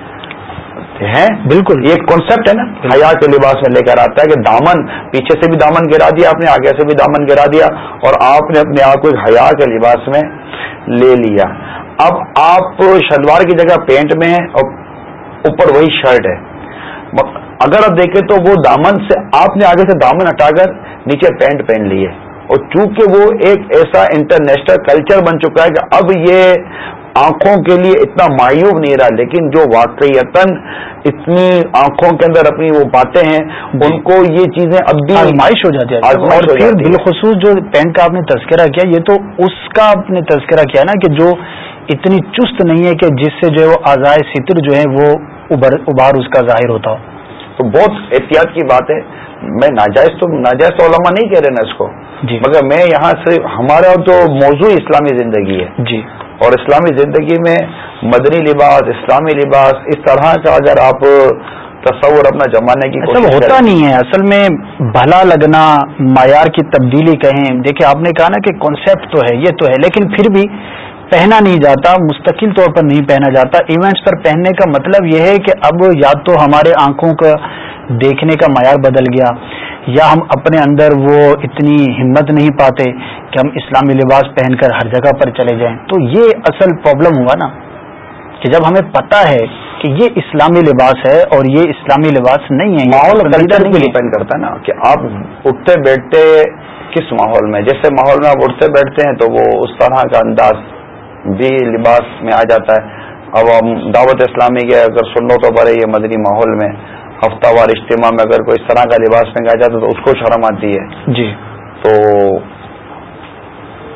ہیں بالکل۔ یہ کانسیپٹ ہے نا۔ حیا کے لباس میں لے کر آتا ہے کہ دامن پیچھے سے بھی دامن گرا دیا آپ نے آگے سے بھی دامن گرا دیا اور آپ نے اپنے آپ کو ایک حیا کے لباس میں لے لیا۔ اب آپ شلوار کی جگہ پینٹ میں ہیں اور اوپر وہی شرٹ ہے۔ اگر آپ دیکھیں تو وہ دامن سے آپ نے آگے سے دامن ہٹا کر نیچے پینٹ پہن لی ہے۔ اور چونکہ وہ ایک ایسا انٹرنیشنل کلچر بن چکا ہے کہ اب یہ آنکھوں کے لیے اتنا معیوب نہیں رہا لیکن جو واقعیتاً اتنی آنکھوں کے اندر اپنی وہ باتیں ہیں ان کو یہ چیزیں اب بھی آزمائش ہو جاتی ہے۔ اور پھر۔ بالخصوص جو پینٹ کا آپ نے تذکرہ کیا یہ تو اس کا آپ نے تذکرہ کیا نا کہ جو اتنی چست نہیں ہے کہ جس سے جو ہے وہ آزائے ستر جو ہے وہ ابھار اس کا ظاہر ہوتا ہو۔ تو بہت احتیاط کی بات ہے۔ میں ناجائز تو ناجائز تو علماء نہیں کہہ رہے نا اس کو۔ جی۔ مگر میں یہاں سے ہمارا جو موضوع اسلامی زندگی ہے۔ جی۔ اور اسلامی زندگی میں مدنی لباس اسلامی لباس اس طرح کا اگر آپ تصور اپنا جمانے کی کوشش ہوتا نہیں ہے۔ اصل میں بھلا لگنا معیار کی تبدیلی کہیں۔ دیکھیں آپ نے کہا نا کہ کانسیپٹ تو ہے یہ تو ہے لیکن پھر بھی پہنا نہیں جاتا مستقل طور پر نہیں پہنا جاتا۔ ایونٹس پر پہننے کا مطلب یہ ہے کہ اب یا تو ہمارے آنکھوں کا دیکھنے کا معیار بدل گیا یا ہم اپنے اندر وہ اتنی ہمت نہیں پاتے کہ ہم اسلامی لباس پہن کر ہر جگہ پر چلے جائیں۔ تو یہ اصل پرابلم ہوا نا کہ جب ہمیں پتا ہے کہ یہ اسلامی لباس ہے اور یہ اسلامی لباس نہیں ہے ماحول۔ ڈیپینڈ کرتا ہے۔ نا کہ آپ اٹھتے بیٹھتے کس ماحول میں؟ جیسے ماحول میں آپ اٹھتے بیٹھتے ہیں تو وہ اس طرح کا انداز بھی لباس میں آ جاتا ہے۔ اب ہم دعوت اسلامی کے اگر سن لو تو بڑے یہ مدنی ماحول میں ہفتہ وار اجتماع میں اگر کوئی اس طرح کا لباس پہنا جاتا ہے تو اس کو شرم آتی ہے۔ جی۔ تو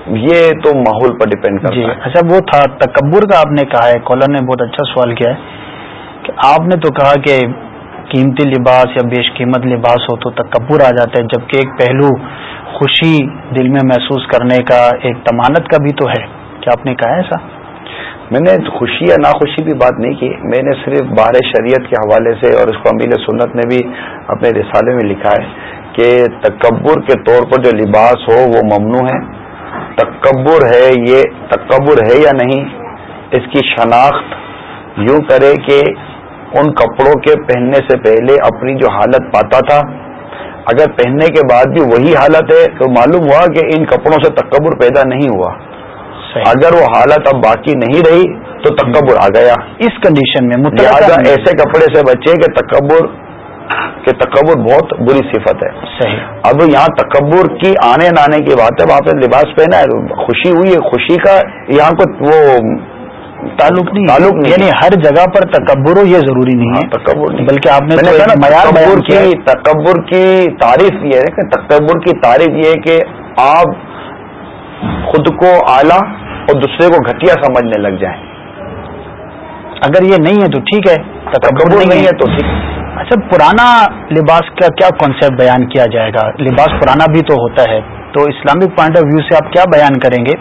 یہ تو ماحول پر ڈیپینڈ جی کرتا ہے۔ اچھا وہ تھا تکبر کا آپ نے کہا ہے کالر نے بہت اچھا سوال کیا ہے کہ آپ نے تو کہا کہ قیمتی لباس یا بیش قیمت لباس ہو تو تکبر آ جاتا ہے جبکہ ایک پہلو خوشی دل میں محسوس کرنے کا ایک تمانت کا بھی تو ہے۔ کیا آپ نے کہا ہے ایسا؟ میں نے خوشی یا ناخوشی بھی بات نہیں کی، میں نے صرف بار شریعت کے حوالے سے اور اس کو امیل سنت نے بھی اپنے رسالے میں لکھا ہے کہ تکبر کے طور پر جو لباس ہو وہ ممنوع ہے۔ تکبر ہے یہ، تکبر ہے یا نہیں، اس کی شناخت یوں کرے کہ ان کپڑوں کے پہننے سے پہلے اپنی جو حالت پاتا تھا۔ اگر پہننے کے بعد بھی وہی حالت ہے تو معلوم ہوا کہ ان کپڑوں سے تکبر پیدا نہیں ہوا۔ اگر وہ حالت اب باقی نہیں رہی تو تکبر آ گیا اس کنڈیشن میں لہذا ایسے کپڑے سے بچے کہ تکبر کہ تکبر بہت بری صفت ہے صحیح اب یہاں تکبر کی آنے نہ آنے کی بات ہے آپ نے لباس پہنا ہے خوشی ہوئی ہے خوشی کا یہاں کو وہ تعلق نہیں۔ تعلق نہیں یعنی۔ ہر جگہ پر تکبر ہو یہ ضروری نہیں ہاں، ہے تکبر نہیں بلکہ آپ نے۔ تکبر کی تعریف یہ ہے کہ تکبر کی تعریف یہ ہے کہ آپ خود کو اعلیٰ اور دوسرے کو گھٹیا سمجھنے لگ جائیں۔ اگر یہ نہیں ہے تو ٹھیک ہے۔ تکبر نہیں ہے تو اچھا پرانا لباس کا کیا کانسیپٹ بیان کیا جائے گا؟ لباس پرانا بھی تو ہوتا ہے۔ تو اسلامک پوائنٹ آف ویو سے آپ کیا بیان کریں گے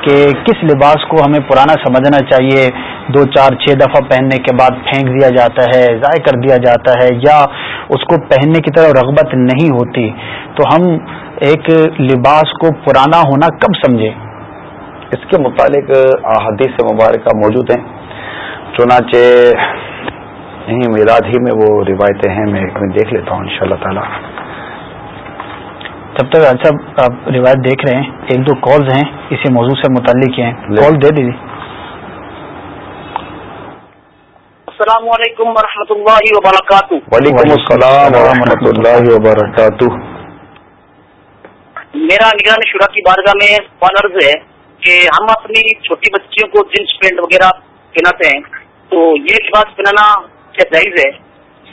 کہ کس لباس کو ہمیں پرانا سمجھنا چاہیے؟ دو چار چھ دفعہ پہننے کے بعد پھینک دیا جاتا ہے ضائع کر دیا جاتا ہے یا اس کو پہننے کی طرف رغبت نہیں ہوتی۔ تو ہم ایک لباس کو پرانا ہونا کب سمجھے اس کے متعلق احادیث مبارکہ موجود ہیں۔ چنانچہ یہیں میراد ہی میں وہ روایتیں ہیں میں میں دیکھ لیتا ہوں ان شاء اللہ تعالی۔ جب تک اچھا آپ روایت دیکھ رہے ہیں ایک دو کالز ہیں اسی موضوع سے متعلق ہیں۔ کال دے دیجیے السلام علیکم ورحمۃ اللہ وبرکاتہ۔ وعلیکم السلام ورحمۃ اللہ وبرکاتہ۔ میرا نگران شورا کی بارگاہ میں عرض ہے کہ ہم اپنی چھوٹی بچیوں کو جینس پینٹ وغیرہ پہناتے ہیں۔ تو یہ لباس پہنانا جائز ہے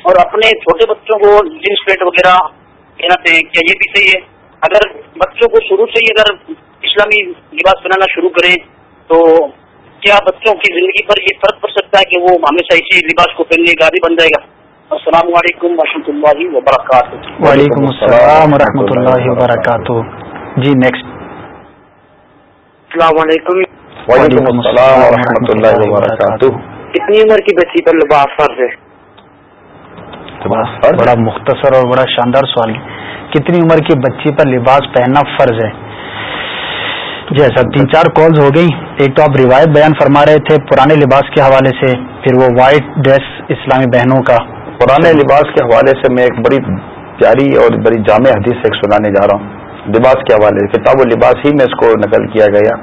اور اپنے چھوٹے بچوں کو جینس پینٹ وغیرہ ہیں کیا یہ بھی صحیح ہے؟ اگر بچوں کو شروع سے ہی اگر اسلامی لباس پہنانا شروع کریں تو کیا بچوں کی زندگی پر یہ فرق پڑ سکتا ہے کہ وہ ہمیشہ اسی لباس کو پہننے کا عادی بن جائے گا؟ السلام علیکم ورحمۃ اللہ وبرکاتہ۔ وعلیکم السلام ورحمۃ اللہ وبرکاتہ۔ جی نیکسٹ السلام علیکم۔ وعلیکم السلام ورحمۃ اللہ وبرکاتہ۔ کتنی عمر کی بچی پر لباس فرض ہے؟ فرض؟ بڑا مختصر اور بڑا شاندار سوال. کتنی عمر کی بچی پر لباس پہننا فرض ہے؟ جی ایسا تین چار کالز ہو گئی ایک تو آپ روایت بیان فرما رہے تھے پرانے لباس کے حوالے سے پھر وہ وائٹ ڈریس اسلامی بہنوں کا. پرانے لباس کے حوالے سے میں ایک بڑی پیاری اور بڑی جامع حدیث ایک سنانے جا رہا ہوں. لباس کے حوالے سے کتاب و لباس ہی میں اس کو نقل کیا گیا.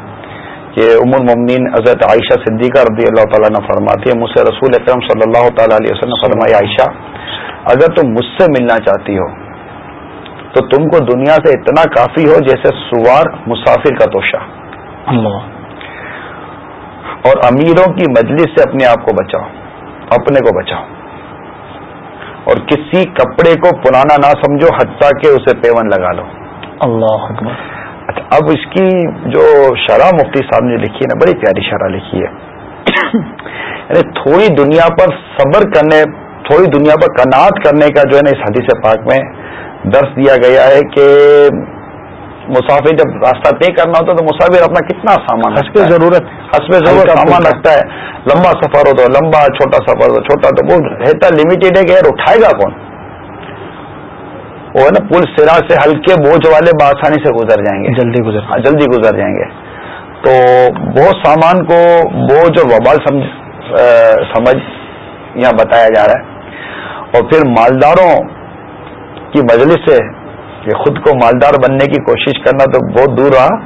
کہ ام المومنین حضرت عائشہ صدیقہ رضی اللہ تعالیٰ نے فرماتی ہے مجھ سے رسول اکرم صلی اللہ تعالیٰ علیہ وسلم نے فرمایا عائشہ اگر تم مجھ سے ملنا چاہتی ہو تو تم کو دنیا سے اتنا کافی ہو جیسے سوار مسافر کا توشہ۔ اللہ۔ اور امیروں کی مجلس سے اپنے آپ کو بچاؤ اپنے کو بچاؤ۔ اور کسی کپڑے کو پرانا نہ سمجھو حتیٰ کہ اسے پیون لگا لو۔ اللہ اکبر۔ اچھا اب اس کی جو شرح مفتی صاحب نے لکھی ہے نا بڑی پیاری شرح لکھی ہے یعنی تھوڑی دنیا پر صبر کرنے تھوڑی دنیا پر کناعت کرنے کا جو ہے نا اس حدیث پاک میں درس دیا گیا ہے کہ مسافر جب راستہ طے کرنا ہوتا ہے تو مسافر اپنا کتنا سامان حسب؟ ضرورت حسب ضرورت سامان۔ رکھتا ہے لمبا سفر ہو تو لمبا چھوٹا سفر ہو تو چھوٹا تو وہ رہتا لمیٹیڈ ہے کہ یار اٹھائے گا کون وہ نا پل سرا سے ہلکے بوجھ والے بآسانی سے گزر جائیں گے۔ جلدی گزر۔ ہاں جلدی گزر جائیں گے۔ تو بہت سامان کو بوجھ اور وبال سمجھ سمجھ یہاں بتایا جا رہا ہے۔ اور پھر مالداروں کی مجلس سے کہ خود کو مالدار بننے کی کوشش کرنا تو بہت دور رہا۔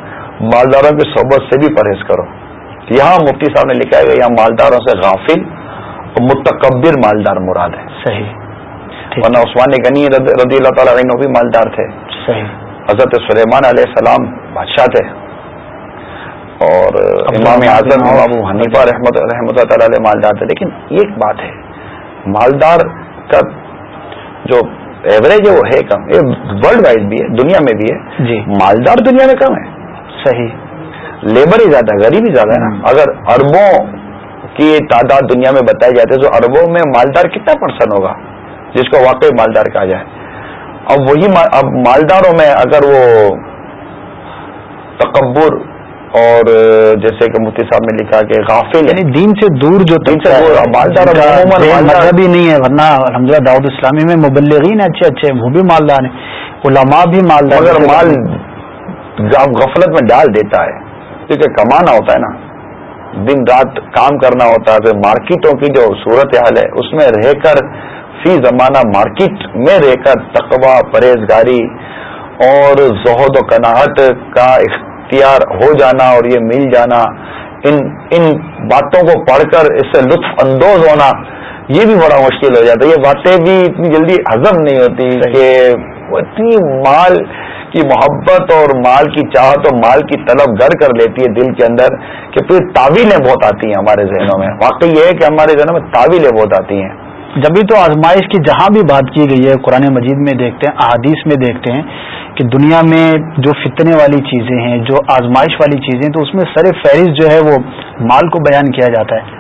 مالداروں کی صحبت سے بھی پرہیز کرو۔ یہاں مفتی صاحب نے لکھا ہے کہ یہاں مالداروں سے غافل اور متکبر مالدار مراد ہے صحیح۔ ورنہ عثمان غنی رض- رضی اللہ تعالیٰ عنہ بھی مالدار تھے۔ صحیح۔ حضرت سلیمان علیہ السلام بادشاہ تھے۔ اور امام اعظم۔ امام حنیفہ رحمت رحمۃ اللہ علیہ مالدار تھے۔ لیکن ایک بات ہے مالدار کا جو ایوریج ہے وہ ہے کم۔ یہ ورلڈ وائز بھی ہے دنیا میں بھی ہے۔ جی۔ مالدار دنیا میں کم ہے۔ صحیح۔ لیبر ہی زیادہ غریب ہی زیادہ ہے نا۔ اگر اربوں کی تعداد دنیا میں بتائی جاتی ہے تو اربوں میں مالدار کتنا پرسن ہوگا؟ جس کو واقعی مالدار کہا جائے۔ اب وہی اب مالداروں میں اگر وہ تکبر اور جیسے کہ مفتی صاحب نے لکھا کہ غافل یعنی دین سے دور جو دین سے دور، مالدار مذہبی نہیں ہے ورنہ الحمد داؤد اسلامی میں مبلغین اچھے اچھے وہ بھی مالدار ہیں۔ علماء بھی مالدار مگر ہیں۔ مال غفلت میں ڈال دیتا ہے۔ کیونکہ کمانا ہوتا ہے نا۔ دن رات کام کرنا ہوتا ہے مارکیٹوں کی جو صورت حال ہے اس میں رہ کر فی زمانہ مارکیٹ میں رہ کر تقوا پرہیزگاری اور زہد و کناہٹ کا اختیار ہو جانا اور یہ مل جانا ان ان باتوں کو پڑھ کر اس سے لطف اندوز ہونا یہ بھی بڑا مشکل ہو جاتا ہے۔ یہ باتیں بھی اتنی جلدی ہضم نہیں ہوتی کہ اتنی مال کی محبت اور مال کی چاہت اور مال کی طلب گر کر لیتی ہے دل کے اندر کہ پھر تعویلیں بہت آتی ہیں ہمارے ذہنوں میں۔ واقعی یہ ہے کہ ہمارے ذہنوں میں تعویلیں بہت آتی ہیں۔ جبھی تو آزمائش کی جہاں بھی بات کی گئی ہے قرآن مجید میں دیکھتے ہیں احادیث میں دیکھتے ہیں کہ دنیا میں جو فتنے والی چیزیں ہیں جو آزمائش والی چیزیں تو اس میں سر فہرست جو ہے وہ مال کو بیان کیا جاتا ہے۔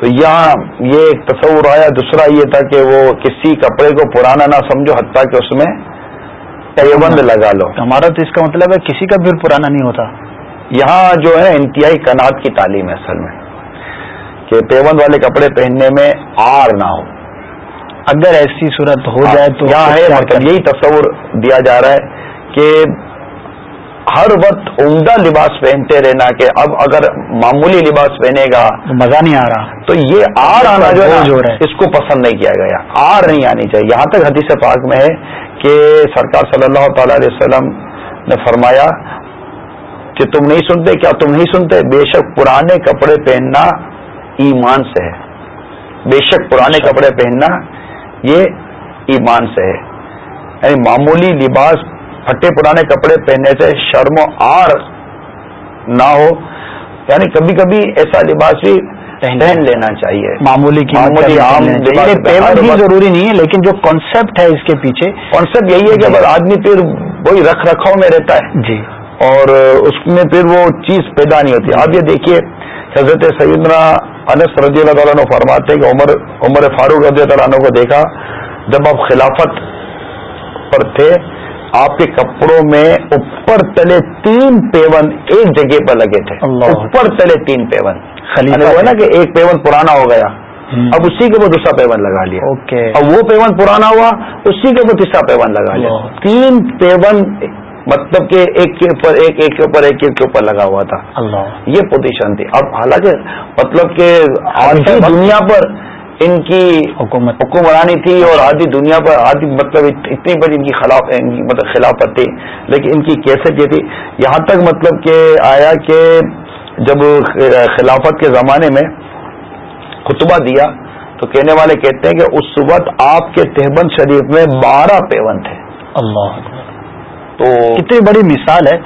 تو یہاں یہ ایک تصور آیا دوسرا یہ تھا کہ وہ کسی کپڑے کو پرانا نہ سمجھو حتیٰ کہ اس میں پیبند لگا لو۔ ہمارا تو اس کا مطلب ہے کسی کا بھی پرانا نہیں ہوتا۔ یہاں جو ہے انتہائی کنات کی تعلیم ہے اصل میں۔ کہ پیبند والے کپڑے پہننے میں آر نہ ہو۔ اگر ایسی صورت ہو جائے تو یہاں ہے کیا مطلب؟ یہی تصور دیا جا رہا ہے کہ ہر وقت عمدہ لباس پہنتے رہنا کہ اب اگر معمولی لباس پہنے گا مزہ نہیں آ رہا۔ تو یہ آر آنا جو ہے۔ اس کو پسند نہیں کیا گیا۔ آر نہیں آنی چاہیے۔ یہاں تک حدیث پاک میں ہے کہ سرکار صلی اللہ تعالی علیہ وسلم نے فرمایا کہ تم نہیں سنتے کیا تم نہیں سنتے؟ بے شک پرانے کپڑے پہننا ایمان سے ہے۔ بے شک پرانے کپڑے پہننا یہ ایمان سے ہے۔ یعنی معمولی لباس پھٹے پرانے کپڑے پہننے سے شرم و آر نہ ہو۔ یعنی کبھی کبھی ایسا لباس بھی پہن لینا چاہیے۔ معمولی کی معمولی عام پیمنٹ وقت- ضروری نہیں ہے لیکن جو کانسیپٹ ہے اس کے پیچھے کانسیپٹ یہی ہے کہ اگر آدمی پھر وہی رکھ رکھاؤ میں رہتا ہے۔ جی۔ اور اس میں پھر وہ چیز پیدا نہیں ہوتی۔ آپ یہ دیکھیے حضرت سیدنا انس رضی اللہ تعالیٰ عنہ فرماتے ہیں کہ عمر عمر فاروق رضی اللہ عنہ کو دیکھا جب آپ خلافت پر تھے آپ کے کپڑوں میں اوپر تلے تین پیون ایک جگہ پر لگے تھے۔ اوپر تلے تین پیون۔ خلیفہ یعنی وہ نا۔ کہ ایک پیون پرانا ہو گیا۔ اب اسی کے وہ دوسرا پیون لگا لیا۔ اور وہ پیون پرانا ہوا اسی کے اوپر تیسرا پیون لگا لیا۔ تین پیون مطلب کہ ایک کے اوپر ایک ایک کے اوپر ایک ایک کے اوپر لگا ہوا تھا۔ اللہ۔ یہ پوزیشن تھی۔ اب حالانکہ مطلب کہ آدھی دنیا پر ان کی حکومت۔ حکمرانی تھی اور آدھی دنیا پر آدھی مطلب ات- اتنی بڑی ان کی خلاف ان کی مطلب خلافت تھی۔ لیکن ان کی کیسٹ یہ تھی۔ یہاں تک مطلب کہ آیا کہ جب خلافت کے زمانے میں خطبہ دیا تو کہنے والے کہتے ہیں کہ اس وقت آپ کے تہبند شریف میں بارہ پیون تھے۔ اللہ۔ تو کتنی بڑی مثال ہے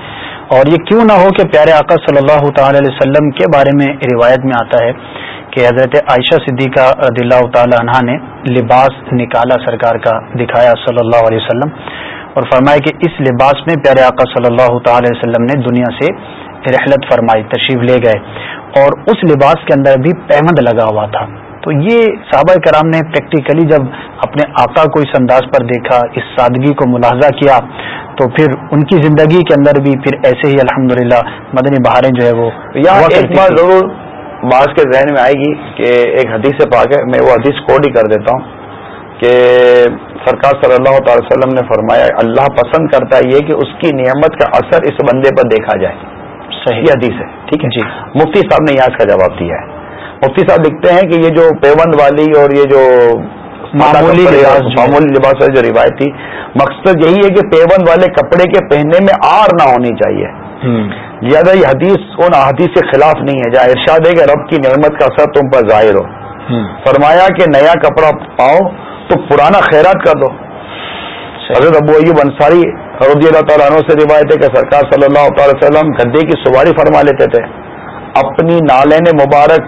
اور یہ کیوں نہ ہو کہ پیارے آقا صلی اللہ تعالی علیہ وسلم کے بارے میں روایت میں آتا ہے کہ حضرت عائشہ صدیقہ رضی اللہ تعالی عنہ نے لباس نکالا سرکار کا دکھایا صلی اللہ علیہ وسلم اور فرمایا کہ اس لباس میں پیارے آقا صلی اللہ تعالی علیہ وسلم نے دنیا سے رحلت فرمائی، تشریف لے گئے اور اس لباس کے اندر بھی پیمند لگا ہوا تھا۔ تو یہ صحابہ کرام نے پریکٹیکلی جب اپنے آقا کو اس انداز پر دیکھا اس سادگی کو ملاحظہ کیا تو پھر ان کی زندگی کے اندر بھی پھر ایسے ہی الحمدللہ مدنی بہاریں جو ہے وہ ایک بات۔ ضرور بعض کے ذہن میں آئے گی کہ ایک حدیث سے پاک ہے میں وہ حدیث کوڈ ہی کر دیتا ہوں کہ سرکار صلی اللہ تعالی وسلم نے فرمایا اللہ پسند کرتا ہے یہ کہ اس کی نعمت کا اثر اس بندے پر دیکھا جائے۔ صحیح۔ حدیث ہے ٹھیک ہے؟ جی۔ مفتی صاحب نے یہاں اس کا جواب دیا ہے۔ مفتی صاحب لکھتے ہیں کہ یہ جو پیوند والی اور یہ جو معمولی لباس۔ معمولی لباس والی جو روایت تھی مقصد یہی ہے کہ پیوند والے کپڑے کے پہننے میں آر نہ ہونی چاہیے۔ لہٰذا یہ حدیث ان احادیث کے خلاف نہیں ہے۔ جہاں ارشاد ہے کہ رب کی نعمت کا اثر تم پر ظاہر ہو۔ فرمایا کہ نیا کپڑا پاؤ تو پرانا خیرات کر دو۔ حضرت ابو ایوب انصاری رضی اللہ تعالیٰ عنہ سے روایت ہے کہ سرکار صلی اللہ تعالی وسلم گدے کی سواری فرما لیتے تھے۔ اپنی نالین مبارک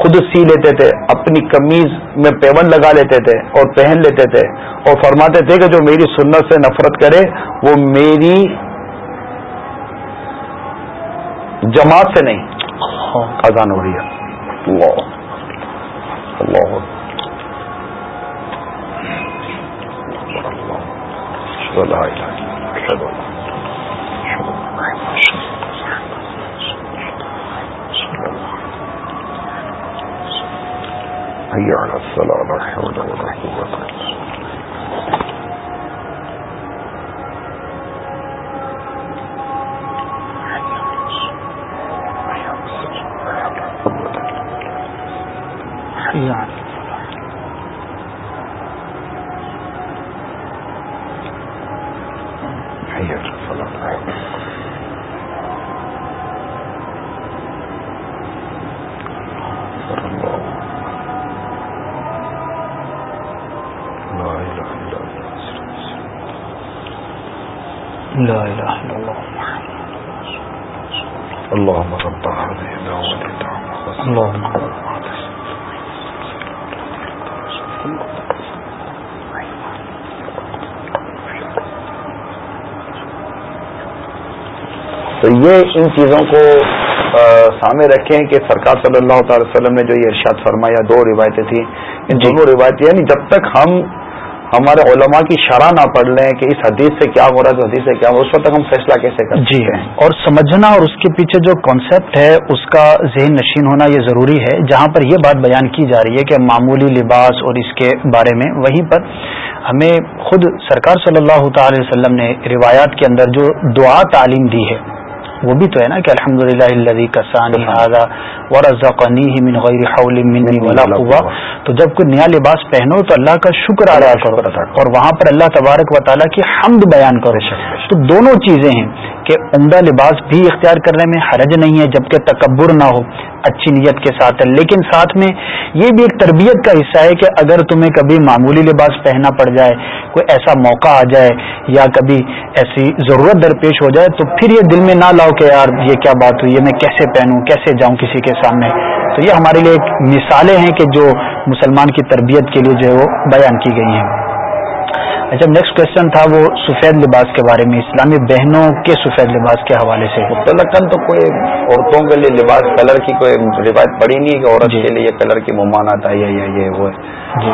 خود سی لیتے تھے اپنی کمیز میں پیون لگا لیتے تھے اور پہن لیتے تھے اور فرماتے تھے کہ جو میری سنت سے نفرت کرے وہ میری جماعت سے نہیں اذان ہو رہی ہے اللہ اللہ حي على الصلاة لا حول ولا قوة حي على لا اله الا الله. اللهم رب هذه الدعوة. التامة اللهم تو یہ ان چیزوں کو سامنے رکھیں کہ سرکار صلی اللہ تعالی وسلم نے جو یہ ارشاد فرمایا دو روایتیں تھیں۔ ان دونوں روایتیں یعنی جب تک ہم ہمارے علماء کی شرح نہ پڑھ لیں کہ اس حدیث سے کیا ہو رہا ہے حدیث سے کیا ہو رہا ہے اس وقت تک ہم فیصلہ کیسے کر جی ہیں؟ اور سمجھنا اور اس کے پیچھے جو کانسیپٹ ہے اس کا ذہن نشین ہونا یہ ضروری ہے۔ جہاں پر یہ بات بیان کی جا رہی ہے کہ معمولی لباس اور اس کے بارے میں وہیں پر ہمیں خود سرکار صلی اللہ تعالی وسلم نے روایات کے اندر جو دعا تعلیم دی ہے وہ بھی تو ہے نا کہ الحمد للہ قوه تو جب کوئی نیا لباس پہنو تو اللہ کا شکر ادا کرو اور وہاں پر اللہ تبارک و تعالیٰ کی حمد بیان کرو. تو دونوں چیزیں ہیں. کہ عمدہ لباس بھی اختیار کرنے میں حرج نہیں ہے جبکہ تکبر نہ ہو، اچھی نیت کے ساتھ ہے۔ لیکن ساتھ میں یہ بھی ایک تربیت کا حصہ ہے کہ اگر تمہیں کبھی معمولی لباس پہننا پڑ جائے، کوئی ایسا موقع آ جائے یا کبھی ایسی ضرورت درپیش ہو جائے، تو پھر یہ دل میں نہ لاؤ کہ یار یہ کیا بات ہوئی ہے میں کیسے پہنوں، کیسے جاؤں کسی کے سامنے۔ تو یہ ہمارے لیے ایک مثالیں ہیں کہ جو مسلمان کی تربیت کے لیے جو ہے وہ بیان کی گئی ہیں۔ اچھا نیکسٹ کوشچن تھا وہ سفید لباس کے بارے میں اسلامی بہنوں کے سفید لباس کے حوالے سے۔ مطلقاً تو کوئی عورتوں کے لیے لباس کلر کی کوئی روایت پڑی نہیں کہ عورت جی۔ کے لیے کلر کی ممانعت ہے یا یہ وہ جی۔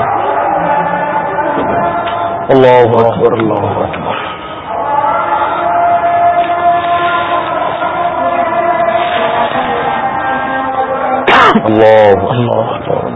اللہ اکبر اللہ اکبر۔ اللہ اللہ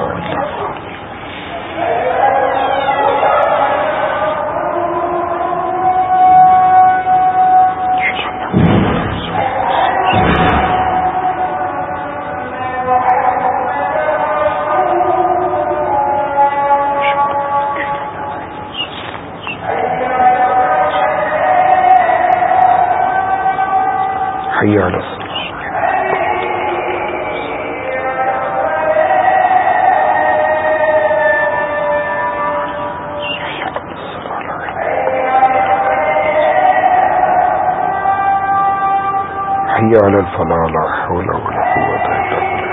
حي على على الفلاح لا حول ولا قوة إلا بالله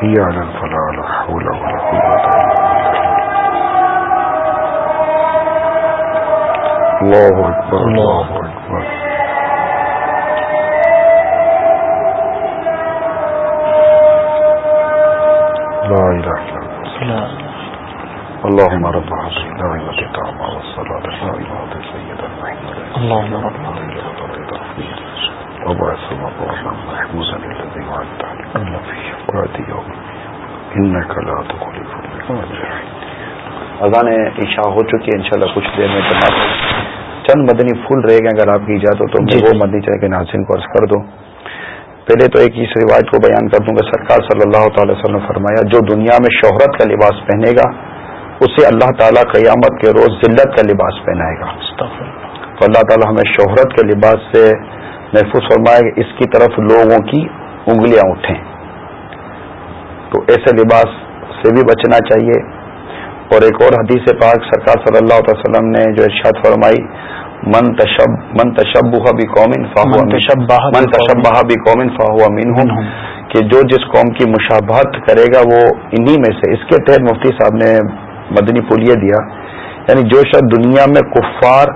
حي على الفلاح لا حول ولا قوة إلا بالله الله أكبر الله أكبر لا إله إلا الله اللهم رب اللهم رب وبعث الذي وعدت فيه وآتي يوم إنك لا تخلف الميعاد اذان عشاء ہو چکی ہے انشاءاللہ کچھ دیر میں چند مدنی پھول رہے گئے اگر آپ کی اجازت ہو تو جی، وہ جی۔ مدنی چاہے کہ ناظرین کو عرض کر دوں۔ پہلے تو ایک اس روایت کو بیان کر دوں کہ سرکار صلی اللہ تعالی وسلم نے فرمایا جو دنیا میں شہرت کا لباس پہنے گا اسے اللہ تعالیٰ قیامت کے روز ذلت کا لباس پہنائے گا۔ تو اللہ تعالیٰ ہمیں شہرت کے لباس سے محفوظ فرمائے کہ اس کی طرف لوگوں کی انگلیاں اٹھیں۔ تو ایسے لباس سے بھی بچنا چاہیے۔ اور ایک اور حدیث پاک سرکار صلی اللہ علیہ وسلم نے جو ارشاد فرمائی من تشب من تشبہ بھی قومن من تشبہ بھی قومن فاہو منہم. منہم۔ کہ جو جس قوم کی مشابہت کرے گا وہ انہی میں سے اس کے تحت مفتی صاحب نے مدنی پولیہ دیا. یعنی جو شخص دنیا میں کفار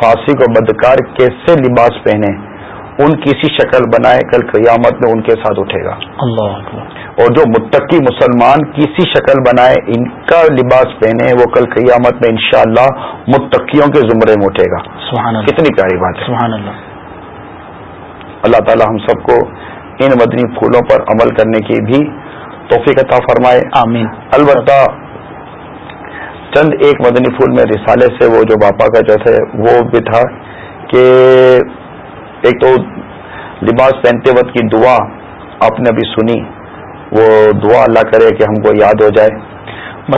فاسق و بدکار کیسے لباس پہنے ان کی سی شکل بنائے کل قیامت میں ان کے ساتھ اٹھے گا. اللہ اکبر. اور جو متقی مسلمان کسی شکل بنائے ان کا لباس پہنے وہ کل قیامت میں انشاءاللہ متقیوں کے زمرے میں اٹھے گا۔ سبحان اللہ۔ کتنی پیاری بات ہے۔ سبحان اللہ۔ اللہ تعالی ہم سب کو ان مدنی پھولوں پر عمل کرنے کی بھی توفیق عطا فرمائے۔ آمین۔ البتہ چند ایک مدنی پھول میں رسالے سے وہ جو باپا کا جو ہے وہ بھی تھا کہ ایک تو لباس پہنتے وقت کی دعا آپ نے ابھی سنی۔ وہ دعا اللہ کرے کہ ہم کو یاد ہو جائے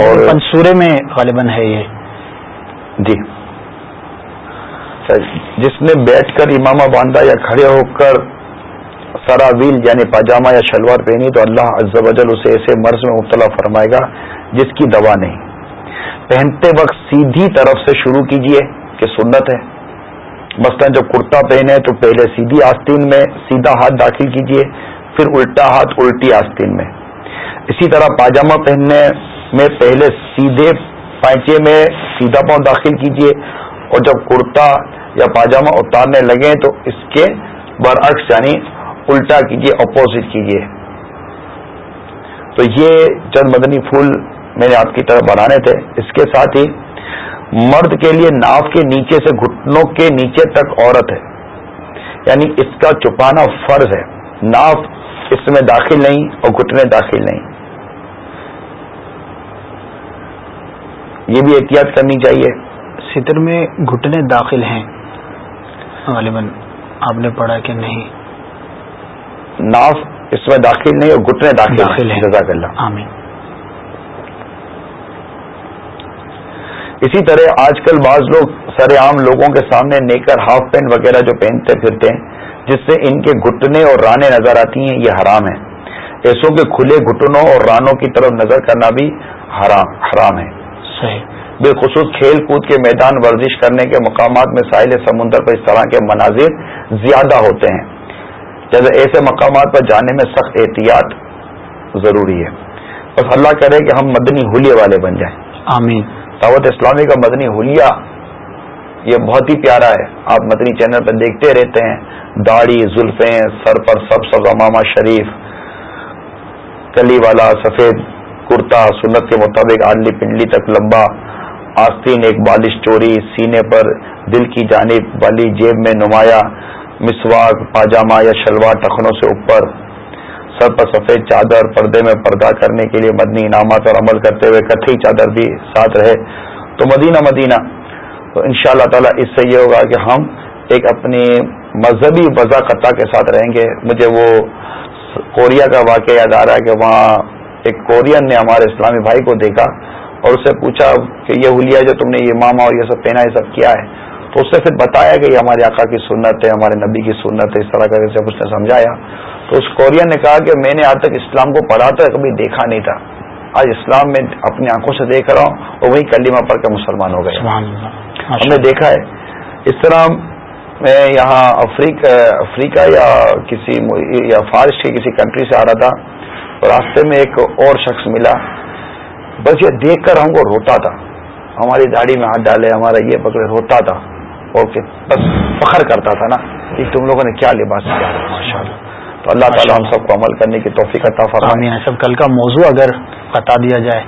اور پنصورے میں غالباً ہے یہ۔ جی۔ جس نے بیٹھ کر امامہ باندھا یا کھڑے ہو کر سراویل یعنی پاجامہ یا شلوار پہنی تو اللہ عز و جل اسے ایسے مرض میں مبتلا فرمائے گا جس کی دوا نہیں۔ پہنتے وقت سیدھی طرف سے شروع کیجیے کہ سنت ہے۔ مثلا جب کرتا پہنے تو پہلے سیدھی آستین میں سیدھا ہاتھ داخل کیجیے۔ پھر الٹا ہاتھ الٹی آستین میں۔ اسی طرح پاجامہ پہننے میں پہلے سیدھے پائچے میں سیدھا پاؤں داخل کیجیے اور جب کرتا یا پاجامہ اتارنے لگے تو اس کے برعکس یعنی الٹا کیجیے اپوزٹ کیجیے۔ تو یہ چند مدنی پھول میں نے آپ کی طرف بڑھانے تھے۔ اس کے ساتھ ہی مرد کے لیے ناف کے نیچے سے گھٹنوں کے نیچے تک عورت ہے۔ یعنی اس کا چھپانا فرض ہے۔ ناف اس میں داخل نہیں اور گھٹنے داخل نہیں۔ یہ بھی احتیاط کرنی چاہیے۔ ستر میں گھٹنے داخل ہیں۔ غالباً آپ نے پڑھا کہ نہیں۔ ناف اس میں داخل نہیں اور گھٹنے داخل, داخل ہیں۔ جزاک اللہ۔ آمین۔ اسی طرح آج کل بعض لوگ سر عام لوگوں کے سامنے نیکر ہاف پینٹ وغیرہ جو پہنتے پھرتے ہیں جس سے ان کے گھٹنے اور رانے نظر آتی ہیں یہ حرام ہے ایسوں کے کھلے گھٹنوں اور رانوں کی طرف نظر کرنا بھی حرام حرام ہے۔ صحیح۔ بالخصوص کھیل کود کے میدان ورزش کرنے کے مقامات میں ساحل سمندر پر اس طرح کے مناظر زیادہ ہوتے ہیں۔ جیسے ایسے مقامات پر جانے میں سخت احتیاط ضروری ہے۔ بس اللہ کرے کہ ہم مدنی حلیے والے بن جائیں۔ آمین۔ دعوت اسلامی کا مدنی حلیہ یہ بہت ہی پیارا ہے۔ آپ مدنی چینل پہ دیکھتے رہتے ہیں۔ داڑھی، زلفیں، سر پر سب سب امامہ شریف، کلی والا، سفید کرتا، سنت کے مطابق آدلی پنڈلی تک لمبا، آستین ایک بالش چوری، سینے پر دل کی جانب والی جیب میں نمایاں مسواک، پاجامہ یا شلوار ٹخنوں سے اوپر، سر پر سفید چادر، پردے میں پردہ کرنے کے لیے مدنی انعامات اور عمل کرتے ہوئے کتھی چادر بھی ساتھ رہے۔ تو مدینہ مدینہ۔ تو ان شاء اللہ تعالیٰ اس سے یہ ہوگا کہ ہم ایک اپنی مذہبی وضاقتہ کے ساتھ رہیں گے۔ مجھے وہ کوریا کا واقعہ یاد آ رہا ہے کہ وہاں ایک کورین نے ہمارے اسلامی بھائی کو دیکھا اور اسے پوچھا کہ یہ ہولیا جو تم نے، یہ ماما اور یہ سب پہنا، یہ سب کیا ہے؟ تو اس نے پھر بتایا کہ یہ ہمارے آقا کی سنت ہے، ہمارے نبی کی سنت ہے، اس طرح کا جب اس نے سمجھایا۔ تو اس کورین نے کہا کہ میں نے آج تک اسلام کو پڑھا تھا کبھی دیکھا نہیں تھا۔ آج اسلام میں اپنی آنکھوں سے دیکھ رہا ہوں اور وہی کلیمہ پڑھ کے مسلمان ہو گئے ہم نے دیکھا ہے اس طرح میں یہاں افریقہ افریقہ یا کسی یا فارس کی کسی کنٹری سے آ رہا تھا اور راستے میں ایک اور شخص ملا۔ بس یہ دیکھ کر ہم کو روتا تھا۔ ہماری داڑھی میں ہاتھ ڈالے ہمارا یہ پکڑے روتا تھا۔ اوکے بس فخر کرتا تھا نا کہ تم لوگوں نے کیا لباس کیا ماشاء اللہ تو اللہ تعالیٰ ہم سب کو عمل کرنے کی توفیق عطا فرمائے۔ سب کل کا موضوع اگر بتا دیا جائے۔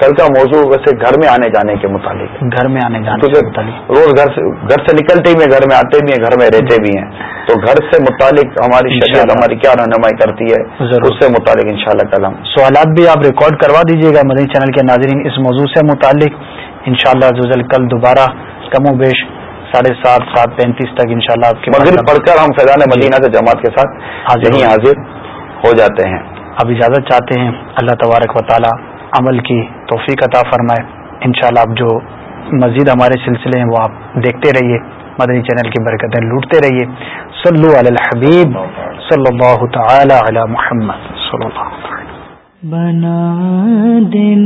کل کا موضوع ویسے گھر میں آنے جانے کے متعلق۔ گھر میں آنے جانے سے متعلق۔ روز گھر سے گھر سے نکلتے بھی ہیں گھر میں آتے بھی ہیں گھر میں رہتے بھی ہیں۔ تو گھر سے متعلق ہماری شریعت۔ ہماری کیا رہنمائی کرتی ہے۔ اس سے متعلق انشاءاللہ کل ہم سوالات بھی آپ ریکارڈ کروا دیجیے گا مدنی چینل کے ناظرین۔ اس موضوع سے متعلق انشاءاللہ شاء کل دوبارہ کم و بیش ساڑھے سات سات پینتیس تک انشاءاللہ آپ کے مغرب پڑھ کر ہم فیضان مدینہ سے جماعت کے ساتھ حاضر یہیں۔ حاضر ہو جاتے ہیں۔ اب اجازت چاہتے ہیں اللہ تبارک و تعالی عمل کی توفیق عطا فرمائے۔ انشاءاللہ اب جو مزید ہمارے سلسلے ہیں وہ آپ دیکھتے رہیے مدنی چینل کی برکتیں لوٹتے رہیے۔ صلو علی الحبیب صلی اللہ تعالی علی محمد صلی اللہ تعالی بنا دین